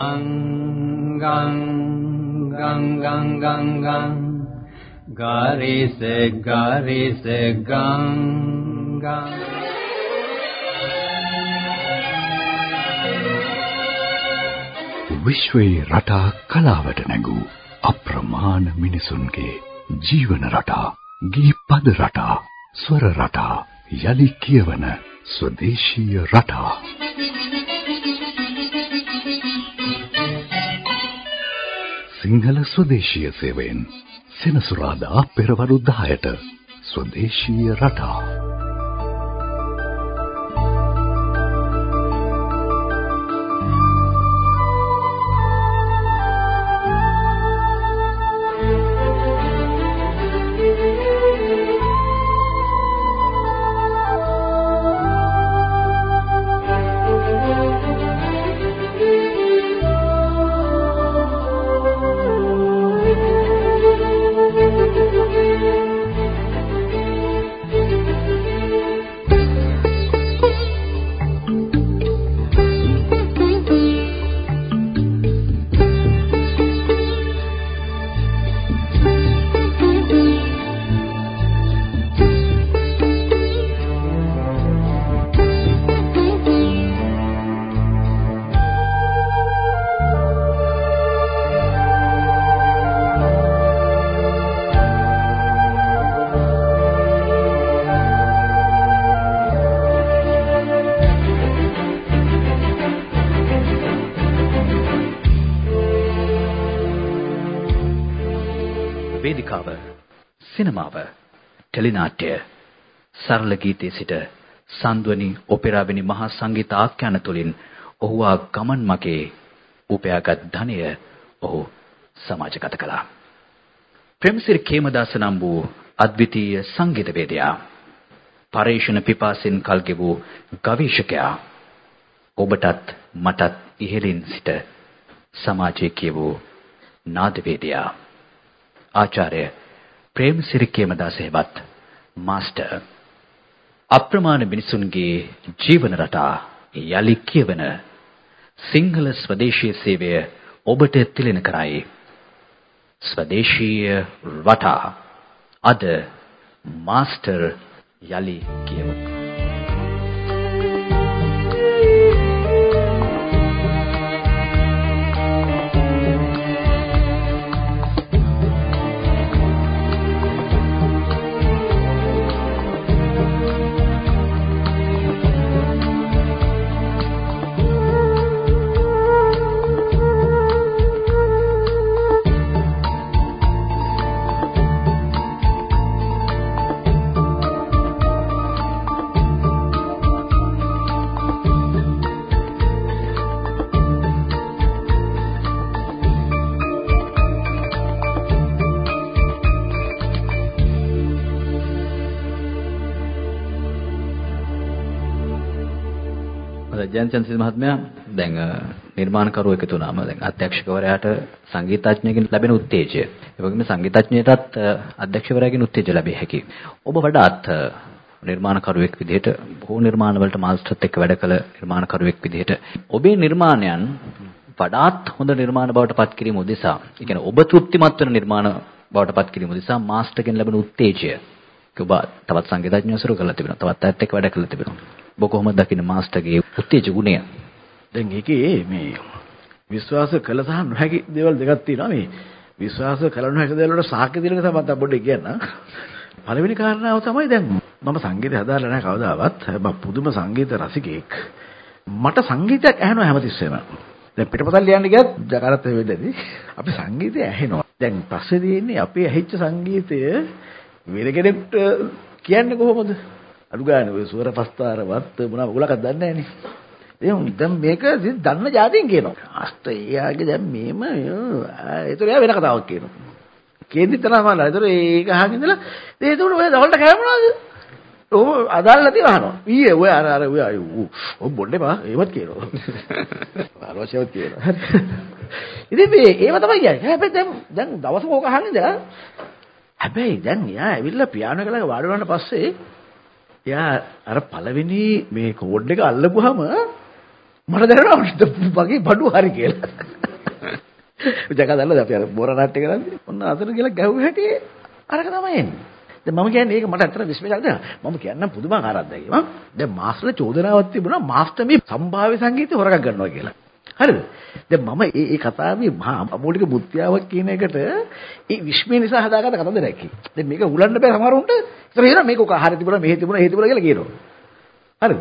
Gang gang gang gang gang. Gang Gari se gari se gang gang. විශ්වයේ රටා කලාවට නැගූ අප්‍රමාණ මිනිසුන්ගේ ජීවන රටා ගී පද රටා ස්වර රටා යලි කියවන ස්වදේශීය රටා. සිංහල ස්වදේශීය සේවයෙන් සෙනසුරාදා පෙරවරු 10ට ස්වදේශීය රටා. වේදිකාව සිනමාව ටෙලිනාට්‍ය සරල ගීතයේ සිට සන්ද්වනි ඔපෙරා වැනි මහා සංගීත ආඛ්‍යාන තුළින් ඔහු ආ ගමන් මගේ උපයාගත් ධනය ඔහු සමාජගත කළා. ප්‍රේමසිරි කේමදාස නම් වූ අද්විතීය සංගීතවේදියා පරේෂණ පිපාසෙන් කල්ගෙවූ ගවේෂකයා ඔබටත් මටත් ඉහළින් සිට සමාජයේ කියවූ නාදවේදියා ආචාර්ය ප්‍රේමසිරි කේමදාස හේවත් මාස්ටර් අප්‍රමාණ මිනිසුන්ගේ ජීවන රටා යලි කියවන සිංහල ස්වදේශීය සේවය ඔබට තිලෙන කරයි. ස්වදේශීය රටා. අද මාස්ටර් යලි කියවමු. ජයන්තන් සිල් මහත්මයා දැන් නිර්මාණකරුවෙක් එකතු වුණාම දැන් අධ්‍යක්ෂකවරයාට සංගීතඥයෙකුගෙන් ලැබෙන උත්තේජය ඒ වගේම සංගීතඥයටත් අධ්‍යක්ෂකවරයාගෙන් උත්තේජය ලැබෙයි හැකි. ඔබ වඩාත් නිර්මාණකරුවෙක් විදිහට බොහෝ නිර්මාණවලට මාස්ටර්ත් එක්ක වැඩ කළ නිර්මාණකරුවෙක් විදිහට ඔබේ නිර්මාණයන් වඩාත් හොඳ නිර්මාණ බවට පත් කිරීම උදෙසා, ඒ කියන්නේ ඔබ තෘප්තිමත් වෙන නිර්මාණ බවට පත් කිරීම උදෙසා මාස්ටර්ගෙන් ලැබෙන උත්තේජය ඔබ තවත් සංගීතඥයෝ සුරු කරලා තිබෙනවා. තවත් අයත් එක්ක වැඩ කරලා තිබෙනවා. ඔබ කොහොමද දකින්නේ මාස්ටර්ගේ උත්තේජ ගුණය? දැන් ඒකේ මේ විශ්වාස කළ සහ නොහැකි දේවල් දෙකක් තියෙනවා මේ විශ්වාස කළ නොහැකි දේවල් වලට සාක්ෂි දෙන එක තමයි මම පොඩ්ඩක් කියන්න. පළවෙනි කාරණාව තමයි දැන් මම සංගීතය හදාලා නැහැ කවදාවත්. මම පුදුම සංගීත රසිකයෙක්. මට සංගීතයක් ඇහෙනවා හැමතිස්සෙම. දැන් පිටපතක් ලියන්න ගියත් ජකාරත් වෙද්දී අපි සංගීතය ඇහෙනවා. දැන් පස්සේ තියෙන්නේ අපේ ඇහිච්ච සංගීතය වෙන කෙනෙක්ට කියන්නේ කොහොමද? අඩු ගන්න ඔය සුවර පස්තාරවත් මොනවා ඔයගොල්ලෝ දන්නේ නැහනේ. එහෙනම් දැන් මේක දන්න જાතින් කියනවා. අස්ත එයාගේ දැන් මේම ඒතර එයා වෙන කතාවක් කියනවා. කේන්දි තරම මම ඒතර ඒක අහගෙන ඉඳලා ඒක උන ඔය දවල්ට කෑ මොනවද? ඔව් අදාළ නැති වහනවා. ඊයේ ඔය අර අර ඔය ඔය බොන්නේ බා ඒවත් කියනවා. ආරෝෂයවත් කියනවා. ඉතින් මේ ඒව තමයි කියන්නේ. හැබැයි දැන් දැන් දවසක ඕක අහන්නේ ඉඳලා හැබැයි දැන් එයා ඇවිල්ලා පියානෝ එක ළඟ වාඩි වුණාට පස්සේ එයා අර පළවෙනි මේ කෝඩ් එක අල්ලපුවාම මට දැනෙනවා මගේ බඩු හරි කියලා. ජගදල්ලද අපි අර බොර රට්ටේ කරන්නේ. ඔන්න අතට ගිහලා ගැහුව හැටි අරක තමයි එන්නේ. දැන් මම කියන්නේ ඒක මට ඇත්තට විශ්මයක් දෙනවා. මම කියන්නම් පුදුමාකාරයක් දැකීම. දැන් මාස්ටර්ල චෝදනාවක් තිබුණා මාස්ටර් මේ සම්භාව්‍ය සංගීතය හොරගක් ගන්නවා කියලා. හරිද? දැන් මම මේ මේ කතාවේ මහා අමෝලික බුද්ධියාවක් කියන එකට ඒ විශ්මය නිසා හදාගත්ත කතන්දරයක් කි. දැන් මේක උලන්න බෑ සමහරුන්ට. ඒතර එහෙනම් මේක ඔක හරිය තිබුණා මෙහෙ තිබුණා එහෙ තිබුණා කියලා කියනවා. හරිද?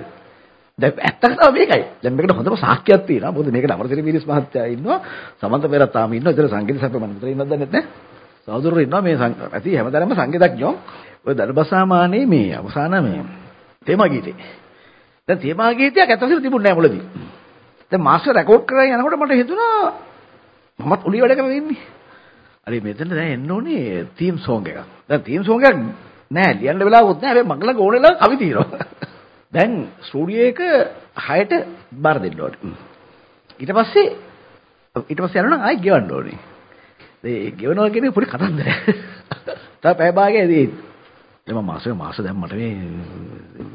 දැන් ඇත්තට තමයි මේකයි. දැන් මේකට හොඳම සාක්ෂියක් තියෙනවා. මොකද මේකට අමරසිරි මිරිස් මහත්තයා ඉන්නවා. සමන්ත පෙරත් තාම ඉන්නවා. ඒතර සංගීත සැප මම විතර ඉන්නවද දන්නේ නැහැ. සහෝදරවරු ඉන්නවා මේ ඇති හැමදාම සංගීතඥයෝ. ඔය දරබසාමානේ මේ අවසාන මේ තේමා ගීතේ. දැන් තේමා ගීතයක් ඇත්තටම තිබුණේ නැහැ මුලදී. දැන් මාස්ටර් රෙකෝඩ් කරගෙන යනකොට මට හිතුණා මමත් ඔලි වැඩ කරගෙන ඉන්නේ. අර මෙතන දැන් එන්න ඕනේ තීම් සෝංග් එකක්. දැන් තීම් සෝංග් එකක් නෑ ලියන්න වෙලාවකුත් නෑ. හැබැයි මගල ඕනෙලා කවි තියෙනවා. දැන් ස්ටුඩියෝ එක 6ට බාර දෙන්න ඕනේ. ඊට පස්සේ ඊට පස්සේ යනවා නම් ආයි ගෙවන්න ඕනේ. ඒ ගෙවනවා කියන්නේ පොඩි කතන්දරයක්. තව පැය භාගයේදී දැන් මම මාසෙ මාස දැන් මට මේ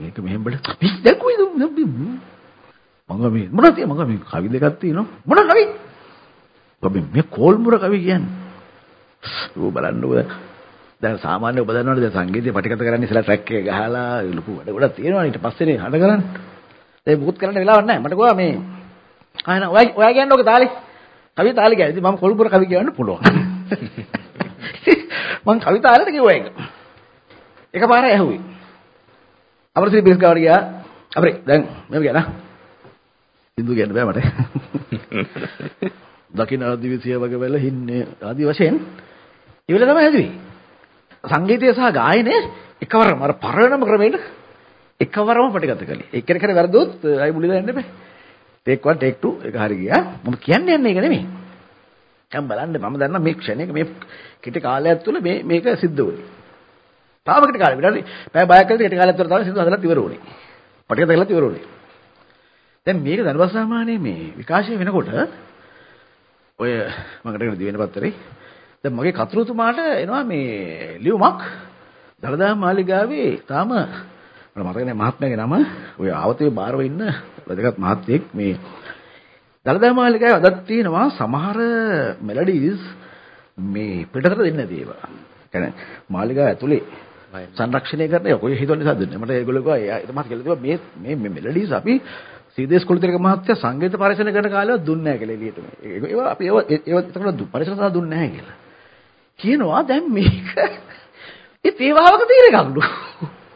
මේක මෙහෙම බඩ දැන් කොයිද මම මේ මොනවද තියෙන්නේ? මම මේ කවි දෙකක් තියෙනවා. මොන කවි? ඔබ මේ කෝල්මුර කවි කියන්නේ. ඌ බලන්නකෝ දැන්. සාමාන්‍ය ඔබ දන්නවනේ දැන් සංගීතය පටිගත කරන්නේ ඉස්සලා ට්‍රැක් එක ගහලා ලොකු වැඩ ගොඩක් තියෙනවා ඊට පස්සේනේ හඩ කරන්නේ. දැන් මුකුත් කරන්න වෙලාවක් නැහැ. මට ගෝවා මේ ආයෙන ඔයා ඔයා කියන්නේ ඔක තාලේ. කවි තාලේ කියන්නේ ඉතින් මම කොල්පුර කවි කියන්න පුළුවන්. මම කවි තාලේට කිව්වා ඒක. එකපාර ඇහුවේ. අමරසිරි බිස් ගාවට ගියා. අපරේ දැන් මෙහෙම කියනා සින්දු කියන්න බෑ මට දකින්න ආදිවිසිය වගේ වෙල හින්නේ ආදි වශයෙන් ඉවල තමයි හැදුවේ සංගීතය සහ ගායනය එකවරම අර පරණම ක්‍රමයට එකවරම ප්‍රතිගත කළේ. එක්කෙනෙක් හරි වැරදුවොත් අය මුලින්ම යන්න බෑ. ටේක් 1 ටේක් 2 එක හරි ගියා. මම කියන්නේ යන්නේ ඒක නෙමෙයි. දැන් බලන්න මම දන්නා මේ ක්ෂණයක මේ කිටි කාලයක් තුළ මේ මේක සිද්ධ වුණේ. තාම කිටි කාලෙ විතරයි. පැය බයක් ඇතුළත කිටි කාලයක් තුළ තමයි සිද්ධ හදලා ඉවර වුණේ. ප්‍රතිගත කරලා ඉවර වුණේ. දැන් මේක දරුවා සාමාන්‍යයෙන් මේ විකාශය වෙනකොට ඔය මකට කියන දිවෙන පත්තරේ දැන් මගේ කතුරුතුමාට එනවා මේ ලියුමක් දලදා මාලිගාවේ තාම මට මතක නැහැ මහත්මයාගේ නම ඔය ආවතේ බාරව ඉන්න වැදගත් මහත්යෙක් මේ දලදා මාලිගාවේ අදත් තියෙනවා සමහර මෙලඩීස් මේ පිටතට දෙන්නේ නැති ඒවා. කියන්නේ මාලිගාව ඇතුලේ සංරක්ෂණය කරන ඔය හිතන නිසා දෙන්නේ. මට ඒගොල්ලෝ කිව්වා ඒ මහත් කියලා කිව්වා මේ මේ මෙලඩීස් අපි සීදේශ කුලතිලක මහත්තයා සංගීත පරිශන කරන කාලෙවත් දුන්නේ නැහැ කියලා එළියට මේ. ඒවා අපි ඒවා ඒවා එතකොට පරිශන සඳහා දුන්නේ නැහැ කියලා. කියනවා දැන් මේක ඒ තේවාවක තියෙන එකක්ලු.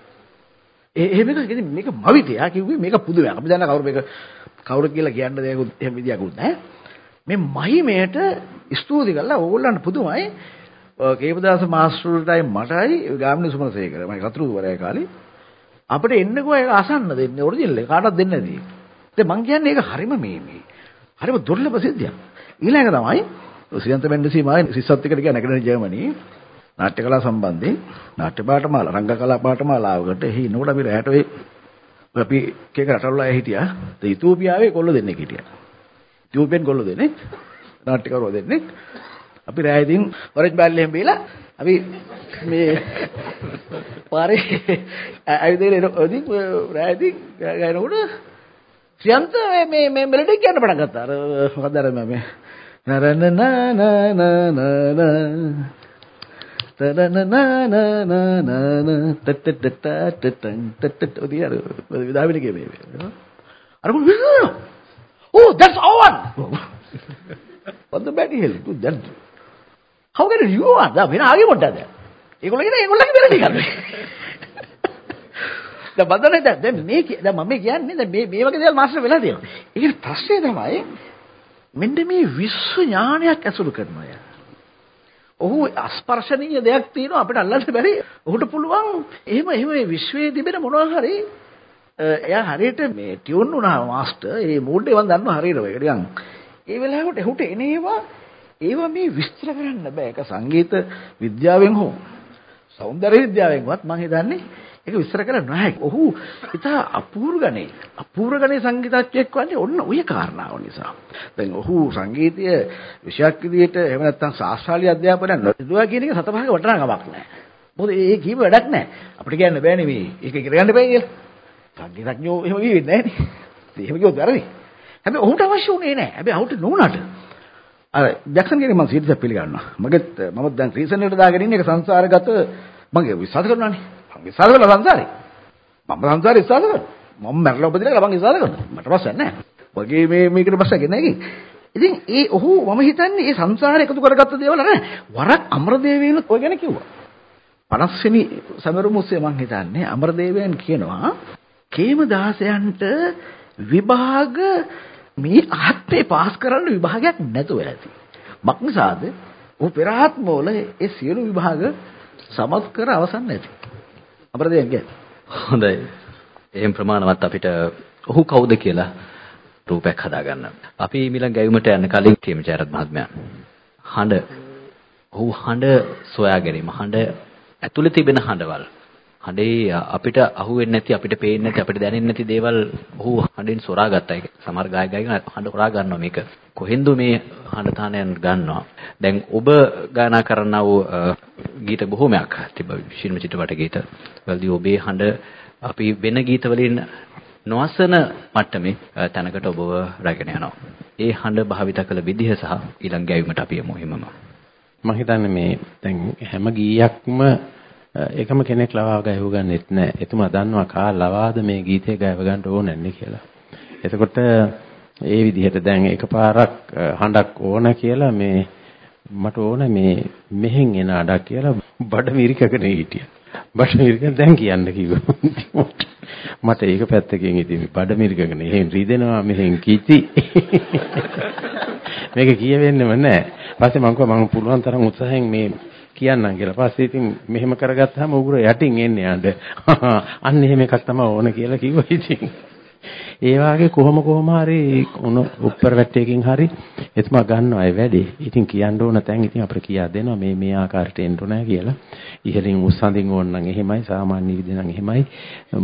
ඒ එහෙම එක ඉතින් මේක මවිතයා කිව්වේ මේක පුදුමයක්. අපි දන්න කවුරු මේක කවුරු කියලා කියන්න දෙයක් එහෙම විදියකුත් නැහැ. මේ මහිමයට ස්තුති කළා ඕගොල්ලන්ට පුදුමයි. කේපදාස මාස්ටර්ටයි මටයි ගාමිණී සුමනසේකර මම කතුරුවරයා කාලේ අපිට එන්නකෝ ඒක අසන්න දෙන්නේ ඔරිජිනල් එක කාටවත් දෙන්නේ නැති. ඉතින් මං කියන්නේ ඒක හරිම මේ මේ. හරිම දුර්ලභ සිද්ධියක්. ඊළඟ තමයි ශ්‍රීලංක බැන්ඩසි මාගේ සිස්සත් එකට ගියා නැගණිය ජර්මනි. නාට්‍ය කලා සම්බන්ධයෙන් නාට්‍ය පාඨමාලා රංග කලා පාඨමාලාවකට එහි ඉන්නකොට අපි රැට වෙයි අපි එක රටවල අය හිටියා. ඒ ඉතෝපියාවේ කොල්ල දෙන්නෙක් හිටියා. ඉතෝපියන් කොල්ල දෙන්නෙක් නාට්‍යකරුවෝ දෙන්නෙක් අපි රැය ඉතින් ඔරෙන්ජ් බෑල්ලෙන් බීලා අපි මේ පාරේ ඇවිදගෙන ඉතින් රැය ඉතින් ගෑනකොට ශ්‍රියන්ත මේ මේ මෙලඩි කියන්න පටන් ගත්තා අර මොකද අර මේ විදාවිලගේ මේ අර Oh, that's on! What the bloody hell? Dude, that... How can you want? that? වෙන ආගේ පොඩ්ඩක් දැන්. ඒගොල්ලෝ කියන ඒගොල්ලන්ගේ මෙලඩි ගන්න. දැන් බදන්නේ දැන් දැන් මේ දැන් මම කියන්නේ දැන් මේ මේ වගේ දේවල් මාස්ටර් වෙලා තියෙනවා. ඒකේ ප්‍රශ්නේ තමයි මෙන්න මේ විශ්ව ඥානයක් ඇසුරු කරනවා යා. ඔහු අස්පර්ශනීය දෙයක් තියෙනවා අපිට අල්ලන්න බැරි. ඔහුට පුළුවන් එහෙම එහෙම මේ විශ්වයේ තිබෙන මොනවා හරි එයා හරියට මේ ටියුන් වුණා මාස්ටර්. ඒ මූඩ් එක මම දන්නවා හරියට ඒක නිකන්. ඒ වෙලාවට ඔහුට එනේවා ඒවා මේ විස්තර කරන්න බෑ. ඒක සංගීත විද්‍යාවෙන් හෝ සෞන්දර්ය විද්‍යාවෙන්වත් මම හිතන්නේ ඒක විස්තර කරන්න නැහැ. ඔහු ඉතා අපූර්ව ගණේ අපූර්ව ගණේ සංගීතඥයෙක් වන්නේ ඔන්න ඔය කාරණාව නිසා. දැන් ඔහු සංගීතීය විෂයක් විදිහට එහෙම නැත්නම් ශාස්ත්‍රීය අධ්‍යාපනය නොදුවා කියන එක සතපහක වටිනාකමක් නැහැ. මොකද ඒ කීප වැඩක් නැහැ. අපිට කියන්න බෑනේ මේ ඒක ඉගෙන ගන්න බෑ කියලා. සංගීතඥයෝ එහෙම වෙන්නේ නැහැ නේ. එහෙම කිව්වොත් වැරදි. හැබැයි ඔහුට අවශ්‍ය උනේ නැහැ. හැබැයි ඔහුට නුනට අර ජැක්සන් කියන්නේ මම සීරියස් පිළිගන්නවා. මගෙත් මම දැන් රීසන් එකට දාගෙන ඉන්නේ ඒක සංසාරගත මගේ විශ්වාස කරනවානේ. මම විශ්වාස කරලා සංසාරේ. මම සංසාරේ විශ්වාස කරනවා. මම මැරලා උපදින කියලා මම විශ්වාස කරනවා. මට ප්‍රශ්නයක් නැහැ. වගේ මේ මේකට ප්‍රශ්නයක් නැහැ ඉතින් ඒ ඔහු මම හිතන්නේ ඒ සංසාරේ එකතු කරගත්ත දේවල් නෑ. වරක් අමරදේවයන්ත් ඔය ගැන කිව්වා. 50 වෙනි සමරුම උස්සේ මම හිතන්නේ අමරදේවයන් කියනවා කේමදාසයන්ට විභාග මේ ආත්මේ පාස් කරන්න විභාගයක් නැතුව ඇති. මක්නිසාද? ਉਹ පෙර ආත්මවල ඒ සියලු විභාග සමත් කර අවසන් නැති. අපරදෙන් කියන්නේ. හොඳයි. එහෙම ප්‍රමාණවත් අපිට ඔහු කවුද කියලා රූපයක් හදාගන්න. අපි ඊළඟ ගැයුමට යන්න කලින් කේමචාරත් මහත්මයා හඬ ඔහු හඬ සොයා ගැනීම හඬ ඇතුළේ තිබෙන හඬවල් හඬේ අපිට අහුවෙන්නේ නැති අපිට පේන්නේ නැති අපිට දැනෙන්නේ නැති දේවල් ඔහු හඬෙන් සොරා ගත්තා. ඒක සමහර ගායක ගායිකා හඬ හොරා ගන්නවා මේක. කොහෙන්ද මේ හඬ තානයන් ගන්නවා. දැන් ඔබ ගායනා කරන්නා වූ ගීත බොහෝමයක් තිබ්බ ශිල්ප චිත්‍රපට ගීත. වලදී ඔබේ හඬ අපි වෙන ගීත වලින් නොඅසන මට්ටමේ තැනකට ඔබව රැගෙන යනවා. ඒ හඬ භාවිත කළ විදිහ සහ ඊළඟ ගැයීමට අපි යමු හිමම. මම හිතන්නේ මේ දැන් හැම ගීයක්ම එකම කෙනෙක් ලවා ගයව ගන්නෙත් නෑ. එතුමා දන්නවා කා ලවාද මේ ගීතේ ගයව ගන්න ඕනන්නේ කියලා. එතකොට ඒ විදිහට දැන් එකපාරක් හඬක් ඕන කියලා මේ මට ඕන මේ මෙහෙන් එන අඩක් කියලා බඩ මිරිකගෙන හිටියා. බඩ මිරිකෙන් දැන් කියන්න කිව්වා. මට ඒක පැත්තකින් ඉතින් බඩ මිරිකගෙන එහෙන් රිදෙනවා මෙහෙන් කිචි. මේක කියවෙන්නෙම නෑ. පස්සේ මම කිව්වා මම පුළුවන් තරම් උත්සාහයෙන් මේ කියන්නම් කියලා. පස්සේ ඉතින් මෙහෙම කරගත්තාම උගුර යටින් එන්නේ අඬ. අන්න එහෙම එකක් තමයි ඕන කියලා කිව්වා ඉතින්. ඒ වාගේ කොහොම කොහොම හරි උන උප්පර වැට්ටයකින් හරි එතුමා ගන්නවා ඒ වැඩේ. ඉතින් කියන්න ඕන තැන් ඉතින් අපිට කියා දෙනවා මේ මේ ආකාරයට එන්න ඕනෑ කියලා. ඉහලින් උස්සඳින් ඕන නම් එහෙමයි සාමාන්‍ය විදිහ නම් එහෙමයි.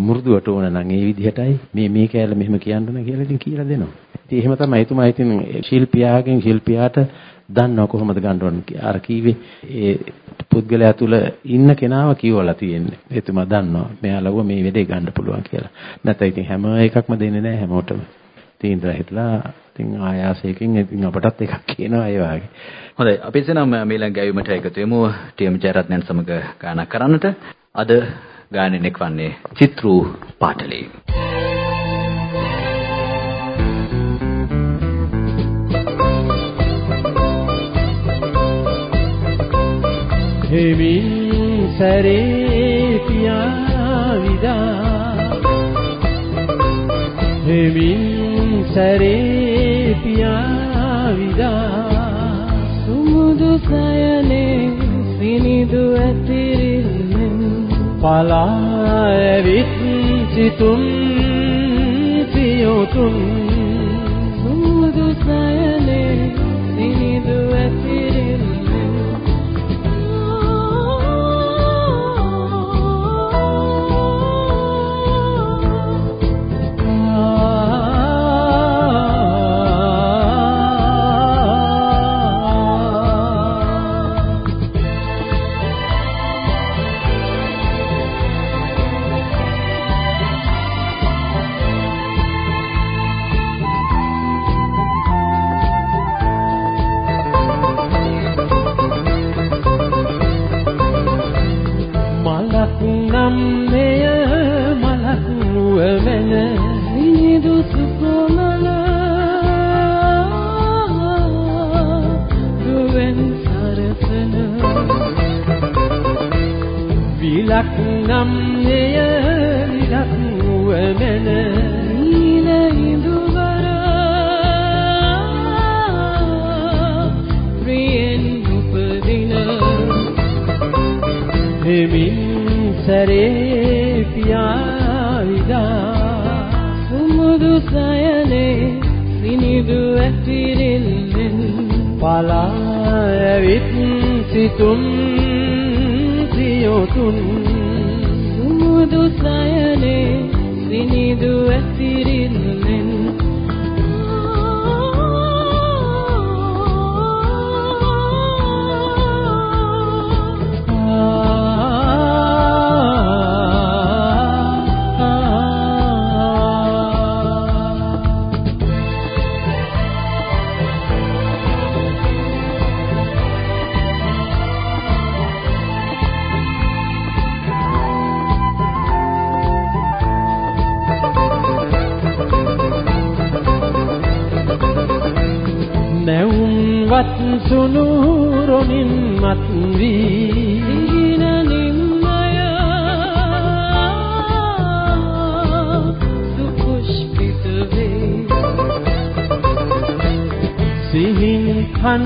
මෘදුවට ඕන නම් ඒ විදිහටයි. මේ මේ කෑල්ල මෙහෙම කියන්න ඕන කියලා ඉතින් කියලා දෙනවා. ඉතින් එහෙම තමයි එතුමා ඉතින් ශිල්පියාගෙන් ශිල්පියාට දන්නව කොහොමද ගන්න ඕන අර කීවේ ඒ පුද්ගලයා තුල ඉන්න කෙනාව කියවලා තියෙන්නේ. එතුමා දන්නවා මෙයාලව මේ වෙලේ ගන්න පුළුවන් කියලා. නැත්නම් ඉතින් හැම එකක්ම දෙන්නේ නැහැ හැමෝටම. තීන්දුව හිටලා ඉතින් ආයාසයෙන් ඉතින් අපටත් එකක් කියනවා ඒ වගේ. හොඳයි අපි එසේනම් මීළඟ ගැයීමට එකතු වෙමු ටීඑම් ජයරත්නයන් සමග ගායනා කරන්නට. අද ගායනෙන් එක්වන්නේ චිත්‍රු පාටලී. හෙමින් සැරේ පියාවිදා. හෙමින් සැරේ පියාවිදා. සුමුදු සයනේ සිනිදු ඇතිරිල්ලෙන් පලා ඇවිත් සිතුම් සියොතුම්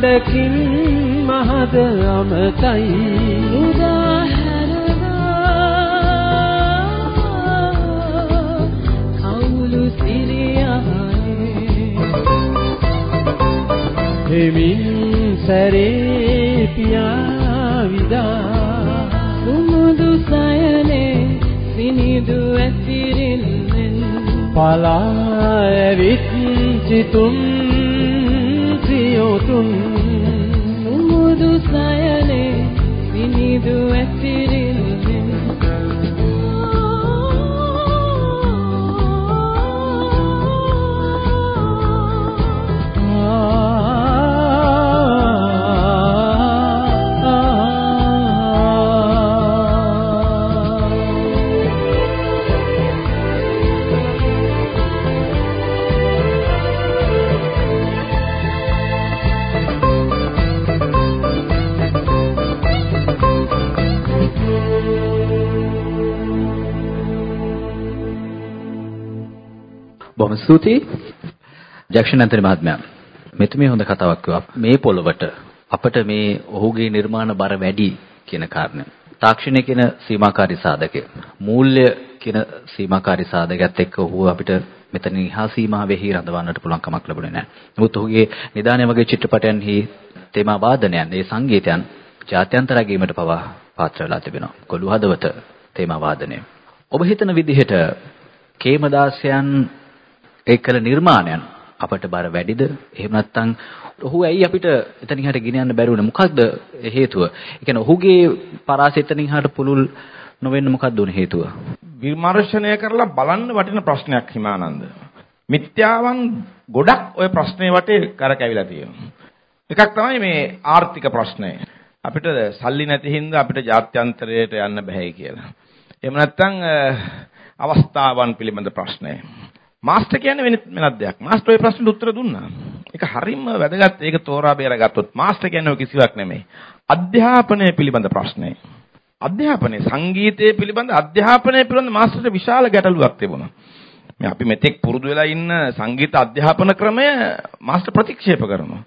හඬකින් මහද අමතයි. උදාහැරවා කවුළු සිරියානේ එමින් සැරේ පියා විදා. සුමුදු සයනේ සිනිදු ඇතිරින්නෙන්. පලා ඇවිත් සිතුම් සියොතුන් සිනිදු බොහොම ස්තුතියි. ජක්ෂණන්තර මහත්මයා. මෙතුමේ හොඳ කතාවක් කිව්වා. මේ පොළවට අපිට මේ ඔහුගේ නිර්මාණ බර වැඩි කියන කාරණය. තාක්ෂණය කියන සීමාකාරී සාධකය. මූල්‍ය කියන සීමාකාරී සාධකයත් එක්ක ඔහු අපිට මෙතන ඉහා සීමාවෙහි රඳවන්නට පුළුවන් කමක් ලැබුණේ නැහැ. නමුත් ඔහුගේ නිදානය වගේ චිත්‍රපටයන්හි තේමා වාදනයන්, ඒ සංගීතයන් ජාත්‍යන්තර ගැනීමට පවා පාත්‍ර වෙලා තිබෙනවා. කොළු හදවත තේමා වාදනය. ඔබ හිතන විදිහට කේමදාසයන් ඒ කළ නිර්මාණයන් අපට බර වැඩිද? එහෙම නැත්නම් ඔහු ඇයි අපිට එතනින් හට ගෙන යන්න බැරි වුනේ? මොකක්ද හේතුව? ඒ කියන්නේ ඔහුගේ පරාසය එතනින් හට පුළුල් නොවෙන්න මොකක්ද උනේ හේතුව? විමර්ශනය කරලා බලන්න වටින ප්‍රශ්නයක් හිමානන්ද. මිත්‍යාවන් ගොඩක් ওই ප්‍රශ්නේ වටේ කරකැවිලා තියෙනවා. එකක් තමයි මේ ආර්ථික ප්‍රශ්නය. අපිට සල්ලි නැති හින්දා අපිට ජාත්‍යන්තරයට යන්න බැහැ කියලා. එහෙම නැත්නම් අවස්ථාවන් පිළිබඳ ප්‍රශ්නය. මාස්ටර් කියන්නේ වෙන වෙනත් දෙයක්. මාස්ටර් ඔය ප්‍රශ්නෙට උත්තර දුන්නා. ඒක හරියම වැදගත්. ඒක තෝරා බේරගත්තොත් මාස්ටර් කියන්නේ ඔය කිසිවක් නෙමෙයි. අධ්‍යාපනය පිළිබඳ ප්‍රශ්නය. අධ්‍යාපනය සංගීතය පිළිබඳ අධ්‍යාපනය පිළිබඳ මාස්ටර්ට විශාල ගැටලුවක් තිබුණා. මේ අපි මෙතෙක් පුරුදු වෙලා ඉන්න සංගීත අධ්‍යාපන ක්‍රමය මාස්ටර් ප්‍රතික්ෂේප කරනවා.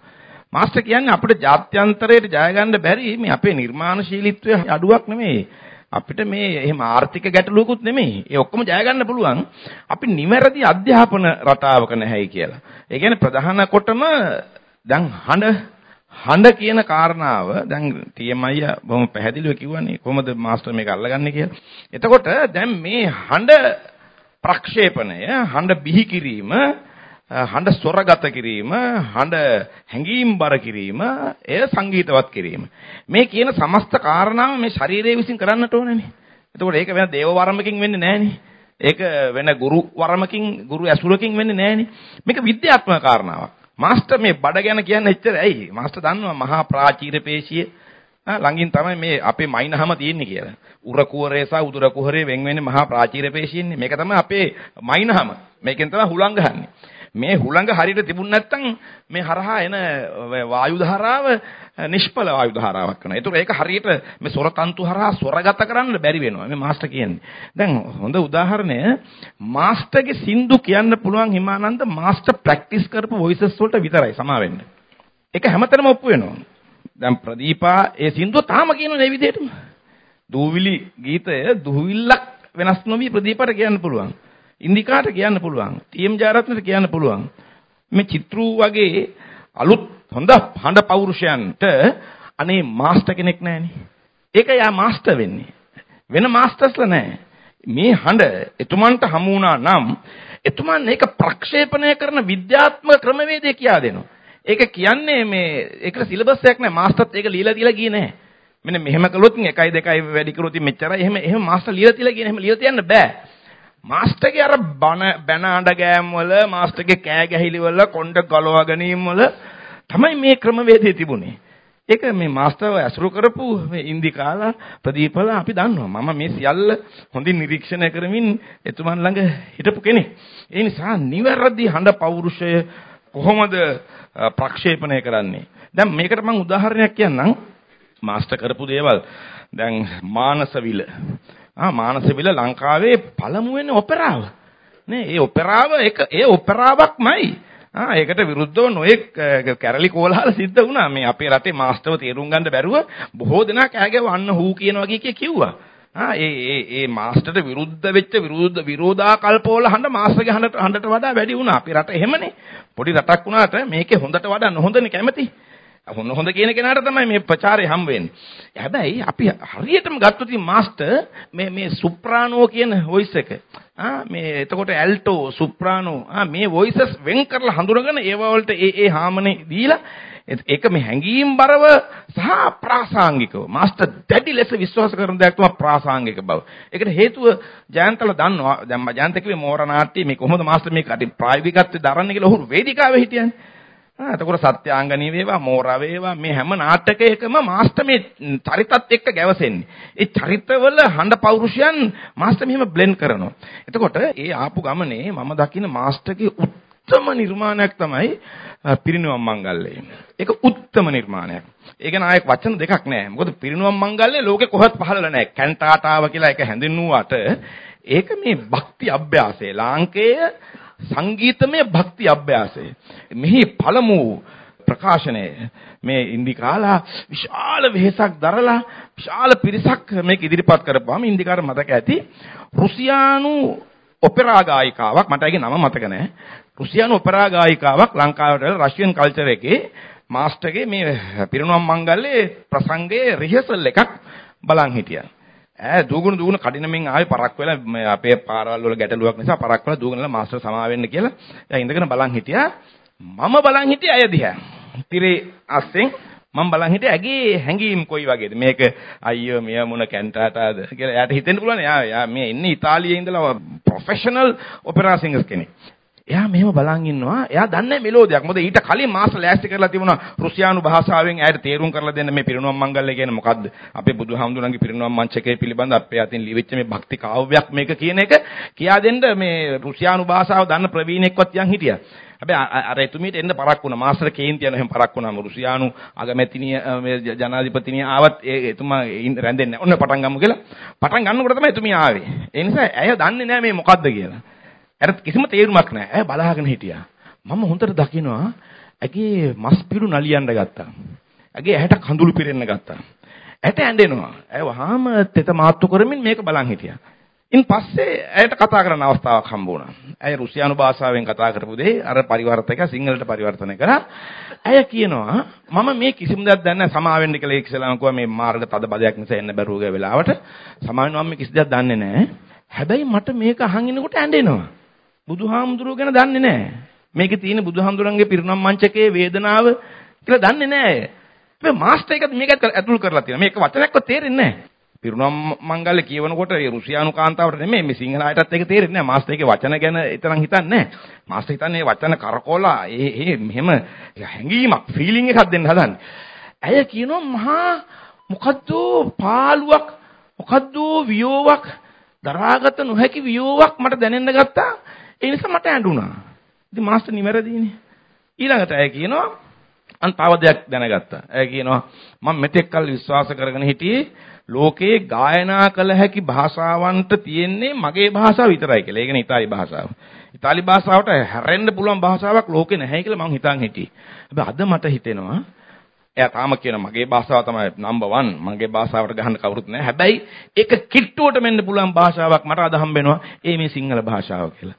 මාස්ටර් කියන්නේ අපිට ජාත්‍යන්තරයට ජය ගන්න බැරි මේ අපේ නිර්මාණශීලීත්වයේ අඩුවක් නෙමෙයි. අපිට මේ එහෙම ආර්ථික ගැටලුවකුත් නෙමෙයි. ඒ ඔක්කොම ජය ගන්න පුළුවන්. අපි නිවැරදි අධ්‍යාපන රටාවක නැහැයි කියලා. ඒ කියන්නේ ප්‍රධාන කොටම දැන් හඬ හඬ කියන කාරණාව දැන් TMI බොහොම පැහැදිලිව කිව්වනේ කොහොමද මාස්ටර් මේක අල්ලගන්නේ කියලා. එතකොට දැන් මේ හඬ ප්‍රක්ෂේපණය හඬ බිහි කිරීම හඬ ස්වරගත කිරීම හඬ හැඟීම්බර කිරීම එය සංගීතවත් කිරීම මේ කියන සමස්ත කාරණාව මේ ශරීරයේ විසින් කරන්නට ඕනේනේ එතකොට ඒක වෙන දේව වරමකින් වෙන්නේ නැහනේ ඒක වෙන ගුරු වරමකින් ගුරු ඇසුරකින් වෙන්නේ නැහනේ මේක විද්‍යාත්මක කාරණාවක් මාස්ටර් මේ බඩ ගැන කියන්නේ එච්චර ඇයි මාස්ටර් දන්නවා මහා ප්‍රාචීර පේශිය ළඟින් තමයි මේ අපේ මයින්හම තියෙන්නේ කියලා. උර කුවරේ සහ උදුර කුහරේ වෙන් වෙන්නේ මහා ප්‍රාචීර පේශියන්නේ. මේක තමයි අපේ මයින්හම. මේකෙන් තමයි හුලං ගහන්නේ. මේ හුළඟ හරියට තිබුණ නැත්නම් මේ හරහා එන වායු ධාරාව නිෂ්පල වායු ධාරාවක් කරනවා. ඒතකොට ඒක හරියට මේ සොර තන්තු හරහා සොරගත කරන්න බැරි වෙනවා. මේ මාස්ටර් කියන්නේ. දැන් හොඳ උදාහරණය මාස්ටර්ගේ සින්දු කියන්න පුළුවන් හිමානන්ද මාස්ටර් ප්‍රැක්ටිස් කරපු වොයිසස් වලට විතරයි සමා වෙන්න. ඒක හැමතැනම ඔප්පු වෙනවා. දැන් ප්‍රදීපා ඒ සින්දුව තාම කියනවා මේ විදිහටම. දූවිලි ගීතය දුවිල්ලක් වෙනස් නොවි ප්‍රදීපට කියන්න පුළුවන්. ඉන්දිකාට කියන්න පුළුවන්. ටීඑම් ජයරත්නට කියන්න පුළුවන්. මේ චිත්‍රූ වගේ අලුත් හොඳ හඬ පෞරුෂයන්ට අනේ මාස්ටර් කෙනෙක් නැහනේ. ඒක යා මාස්ටර් වෙන්නේ. වෙන මාස්ටර්ස්ලා නැහැ. මේ හඬ එතුමන්ට හමු වුණා නම් එතුමන් මේක ප්‍රක්ෂේපණය කරන විද්‍යාත්මක ක්‍රමවේදය කියා දෙනවා. ඒක කියන්නේ මේ ඒකට සිලබස් එකක් නැහැ. මාස්ටර්ත් ඒක ලියලා දීලා ගියේ නැහැ. මෙන්න මෙහෙම කළොත් 1 2 වැඩි කළොත් මෙච්චරයි. එහෙම එහෙම මාස්ටර් ලියලා තියලා කියන එහෙම ලියලා තියන්න බෑ. මාස්ටර්ගේ අර බන බැන අඬ ගෑම් වල මාස්ටර්ගේ කෑ ගැහිලි වල කොණ්ඩ ගලවා ගැනීම වල තමයි මේ ක්‍රමවේදය තිබුණේ. ඒක මේ මාස්ටර්ව ඇසුරු කරපු මේ ඉන්දිකාලා ප්‍රදීපලා අපි දන්නවා. මම මේ සියල්ල හොඳින් නිරීක්ෂණය කරමින් එතුමන් ළඟ හිටපු කෙනෙක්. ඒ නිසා නිවැරදි හඬ පෞරුෂය කොහොමද ප්‍රක්ෂේපණය කරන්නේ? දැන් මේකට මම උදාහරණයක් කියන්නම්. මාස්ටර් කරපු දේවල්. දැන් මානසවිල. ආ මානසවිල ලංකාවේ පළමුවෙනි ඔපෙරාව. නේ ඒ ඔපෙරාව එක ඒ ඔපෙරාවක්මයි. ආ ඒකට විරුද්ධව නොයෙක් කැරලි කෝලහල සිද්ධ වුණා. මේ අපේ රටේ මාස්ටර්ව තේරුම් ගන්න බැරුව බොහෝ දෙනා කෑගව අන්න හූ කියන වගේ කිව්වා. ආ ඒ ඒ ඒ මාස්ටර්ට විරුද්ධ වෙච්ච විරුද්ධ විරෝධාකල්පවල හඬ මාස්ටර්ගේ හඬට හඬට වඩා වැඩි වුණා. අපේ රට එහෙමනේ. පොඩි රටක් වුණාට මේකේ හොඳට වඩා නොහොඳනේ කැමති. හොඳ හොඳ කියන කෙනාට තමයි මේ ප්‍රචාරය හම් වෙන්නේ. හැබැයි අපි හරියටම ගත්තොත් මාස්ටර් මේ මේ සුප්‍රානෝ කියන වොයිස් එක ආ මේ එතකොට ඇල්ටෝ සුප්‍රානෝ ආ මේ වොයිසස් වෙන් කරලා හඳුනගෙන ඒව වලට ඒ ඒ හාමනේ දීලා ඒක මේ හැංගීම් බරව සහ ප්‍රාසංගිකව මාස්ටර් දැඩි ලෙස විශ්වාස කරන දෙයක් තමයි ප්‍රාසංගික බව. ඒකට හේතුව ජයන්තල දන්නවා. දැන් ජයන්ත කිව්වේ මෝර නාට්‍ය මේ කොහොමද මාස්ටර් මේක අටි ප්‍රායෝගිකත්වයේ දරන්නේ කියලා ඔහු වේදිකාවේ හිටියනේ. ආ එතකොට සත්‍යාංගනී වේවා මෝරා වේවා මේ හැම නාටකයකම මාස්ටර් මේ චරිතත් එක්ක ගැවසෙන්නේ. ඒ චරිතවල හඬ පෞරුෂයන් මාස්ටර් මෙහෙම බ්ලෙන්ඩ් කරනවා. එතකොට ඒ ආපු ගමනේ මම දකින්න මාස්ටර්ගේ උත්තම නිර්මාණයක් තමයි පිරිනුවම් මංගල්‍යය. ඒක උත්තම නිර්මාණයක්. ඒ ගැන ආයෙත් වචන දෙකක් නෑ. මොකද පිරිනුවම් මංගල්‍යය ලෝකේ කොහෙවත් පහළලා නෑ. කැන්ටාටාව කියලා එක හැඳින්වුවාට ඒක මේ භක්ති අභ්‍යාසය. ලාංකේය සංගීතමය භක්ති අභ්‍යාසය. මෙහි පළමු ප්‍රකාශනය. මේ ඉන්දිකාලා විශාල වෙහෙසක් දරලා විශාල පිරිසක් මේක ඉදිරිපත් කරපුවාම ඉන්දිකාර මතක ඇති රුසියානු ඔපෙරා ගායිකාවක් මට ඒකේ නම මතක නැහැ. රුසියානු ඔපෙරා ගායිකාවක් ලංකාවට රෂියන් කල්චර් එකේ මාස්ටර්ගේ මේ පිරිනුවම් මංගල්‍යයේ ප්‍රසංගයේ රිහර්සල් එකක් බලන් හිටියා. ඈ දුගුණ දුගුණ කඩිනමින් ආවේ පරක් වෙලා අපේ පාරවල් වල ගැටලුවක් නිසා පරක් වෙලා දුගුණලා මාස්ටර් සමා වෙන්න කියලා. එයා ඉඳගෙන බලන් හිටියා. මම බලන් හිටියේ අය දිහා. තිරේ අස්සෙන් මම බලන් හිටියේ ඇගේ හැංගීම් කොයි වගේද? මේක අයියෝ මෙය මොන කැන්ටාටාද කියලා එයාට හිතෙන්න පුළුවන්. එයා මේ ඉන්නේ ඉතාලියේ ඉඳලා ප්‍රොෆෙෂනල් ඔපෙරා සිංගර්ස් කෙනෙක්. එයා මෙහෙම බලන් ඉන්නවා. එයා දන්නේ මෙලෝදියක්. මොකද ඊට කලින් මාස ලෑස්ති කරලා තිබුණා රුසියානු භාෂාවෙන් ඇයට තේරුම් කරලා දෙන්න මේ පිරිනුවම් මංගල්‍ය කියන්නේ මොකද්ද? අපේ බුදුහාමුදුරන්ගේ පිරිනුවම් මංචකය පිළිබඳ අපේ අතින් ලියවිච්ච මේ භක්ති කාව්‍යයක් මේක කියන එක කියා දෙන්න මේ රුසියානු භාෂාව දන්න ප්‍රවීණෙක්වත් යන් හිටියා. හැබැයි අර එතුමියට එන්න පරක් වුණා. මාස්ටර් කේන්ති යන එහෙම පරක් වුණාම රුසියානු අගමැතිනිය මේ ජනාධිපතිනිය ආවත් ඒ එතුමා රැඳෙන්නේ නැහැ. ඔන්න පටන් ගමු කියලා. පටන් ගන්නකොට තමයි එතුමිය ආවේ. ඒ නිසා ඇය දන්නේ නැහැ මේ මොකද්ද කියලා. ඇරත් කිසිම තේරුමක් නැහැ. ඇය බලාගෙන හිටියා. මම හොඳට දකිනවා ඇගේ මස් පිඩු නලියන්න ගත්තා. ඇගේ ඇහැට කඳුළු පිරෙන්න ගත්තා. ඇට ඇඬෙනවා. ඇය වහාම තෙත මාත්තු කරමින් මේක බලන් හිටියා. ඉන් පස්සේ ඇයට කතා කරන්න අවස්ථාවක් හම්බ වුණා. ඇය රුසියානු භාෂාවෙන් කතා කරපු දේ අර පරිවර්තක සිංහලට පරිවර්තනය කරා. ඇය කියනවා මම මේ කිසිම දෙයක් දන්නේ නැහැ සමා වෙන්න කියලා ඉක්සලාම කිව්වා මේ මාර්ග තද බදයක් නිසා එන්න බැරුව ගිය වෙලාවට සමා වෙනවා මම කිසි දෙයක් දන්නේ නැහැ. හැබැයි මට මේක අහන් ඉන්නකොට ඇඬෙනවා. බුදුහාමුදුරුවෝ ගැන දන්නේ නැහැ. මේකේ තියෙන බුදුහාමුදුරන්ගේ පිරිනම් මංචකයේ වේදනාව කියලා දන්නේ නැහැ. මේ මාස්ටර් එක මේක ඇතුල් කරලා තියෙනවා. මේක වචනයක්වත් තේරෙන්නේ නැහැ. පිරුණම් මංගල්‍ය කියවනකොට ඒ රුසියානු කාන්තාවට නෙමෙයි මේ සිංහල අයටත් ඒක තේරෙන්නේ නැහැ. මාස්ටර් එකේ වචන ගැන තරම් හිතන්නේ නැහැ. මාස්ටර් හිතන්නේ වචන කරකෝලා ඒ ඒ මෙහෙම හැංගීමක් ෆීලිං එකක් දෙන්න හදන්නේ. ඇය කියනවා මහා මොකද්ද පාළුවක් මොකද්ද වියෝවක් දරාගත නොහැකි වියෝවක් මට දැනෙන්න ගත්තා. ඒ නිසා මට ඇඬුණා. ඉතින් මාස්ටර් නිවැරදිනේ. ඊළඟට ඇය කියනවා අන් තව දෙයක් දැනගත්තා. ඇය කියනවා මම මෙතෙක් කල් විශ්වාස කරගෙන හිටියේ ලෝකේ ගායනා කළ හැකි භාෂාවන්ට තියෙන්නේ මගේ භාෂාව විතරයි කියලා. ඒ කියන්නේ ඉතාලි භාෂාව. ඉතාලි භාෂාවට හැරෙන්න පුළුවන් භාෂාවක් ලෝකේ නැහැ කියලා මං හිතන් හිටියේ. හැබැයි අද මට හිතෙනවා එයා තාම කියන මගේ භාෂාව තමයි නම්බර් 1 මගේ භාෂාවට ගහන්න කවුරුත් නැහැ. හැබැයි ඒක කිට්ටුවට මෙන්න පුළුවන් භාෂාවක් මට අද හම්බෙනවා. ඒ මේ සිංහල භාෂාව කියලා.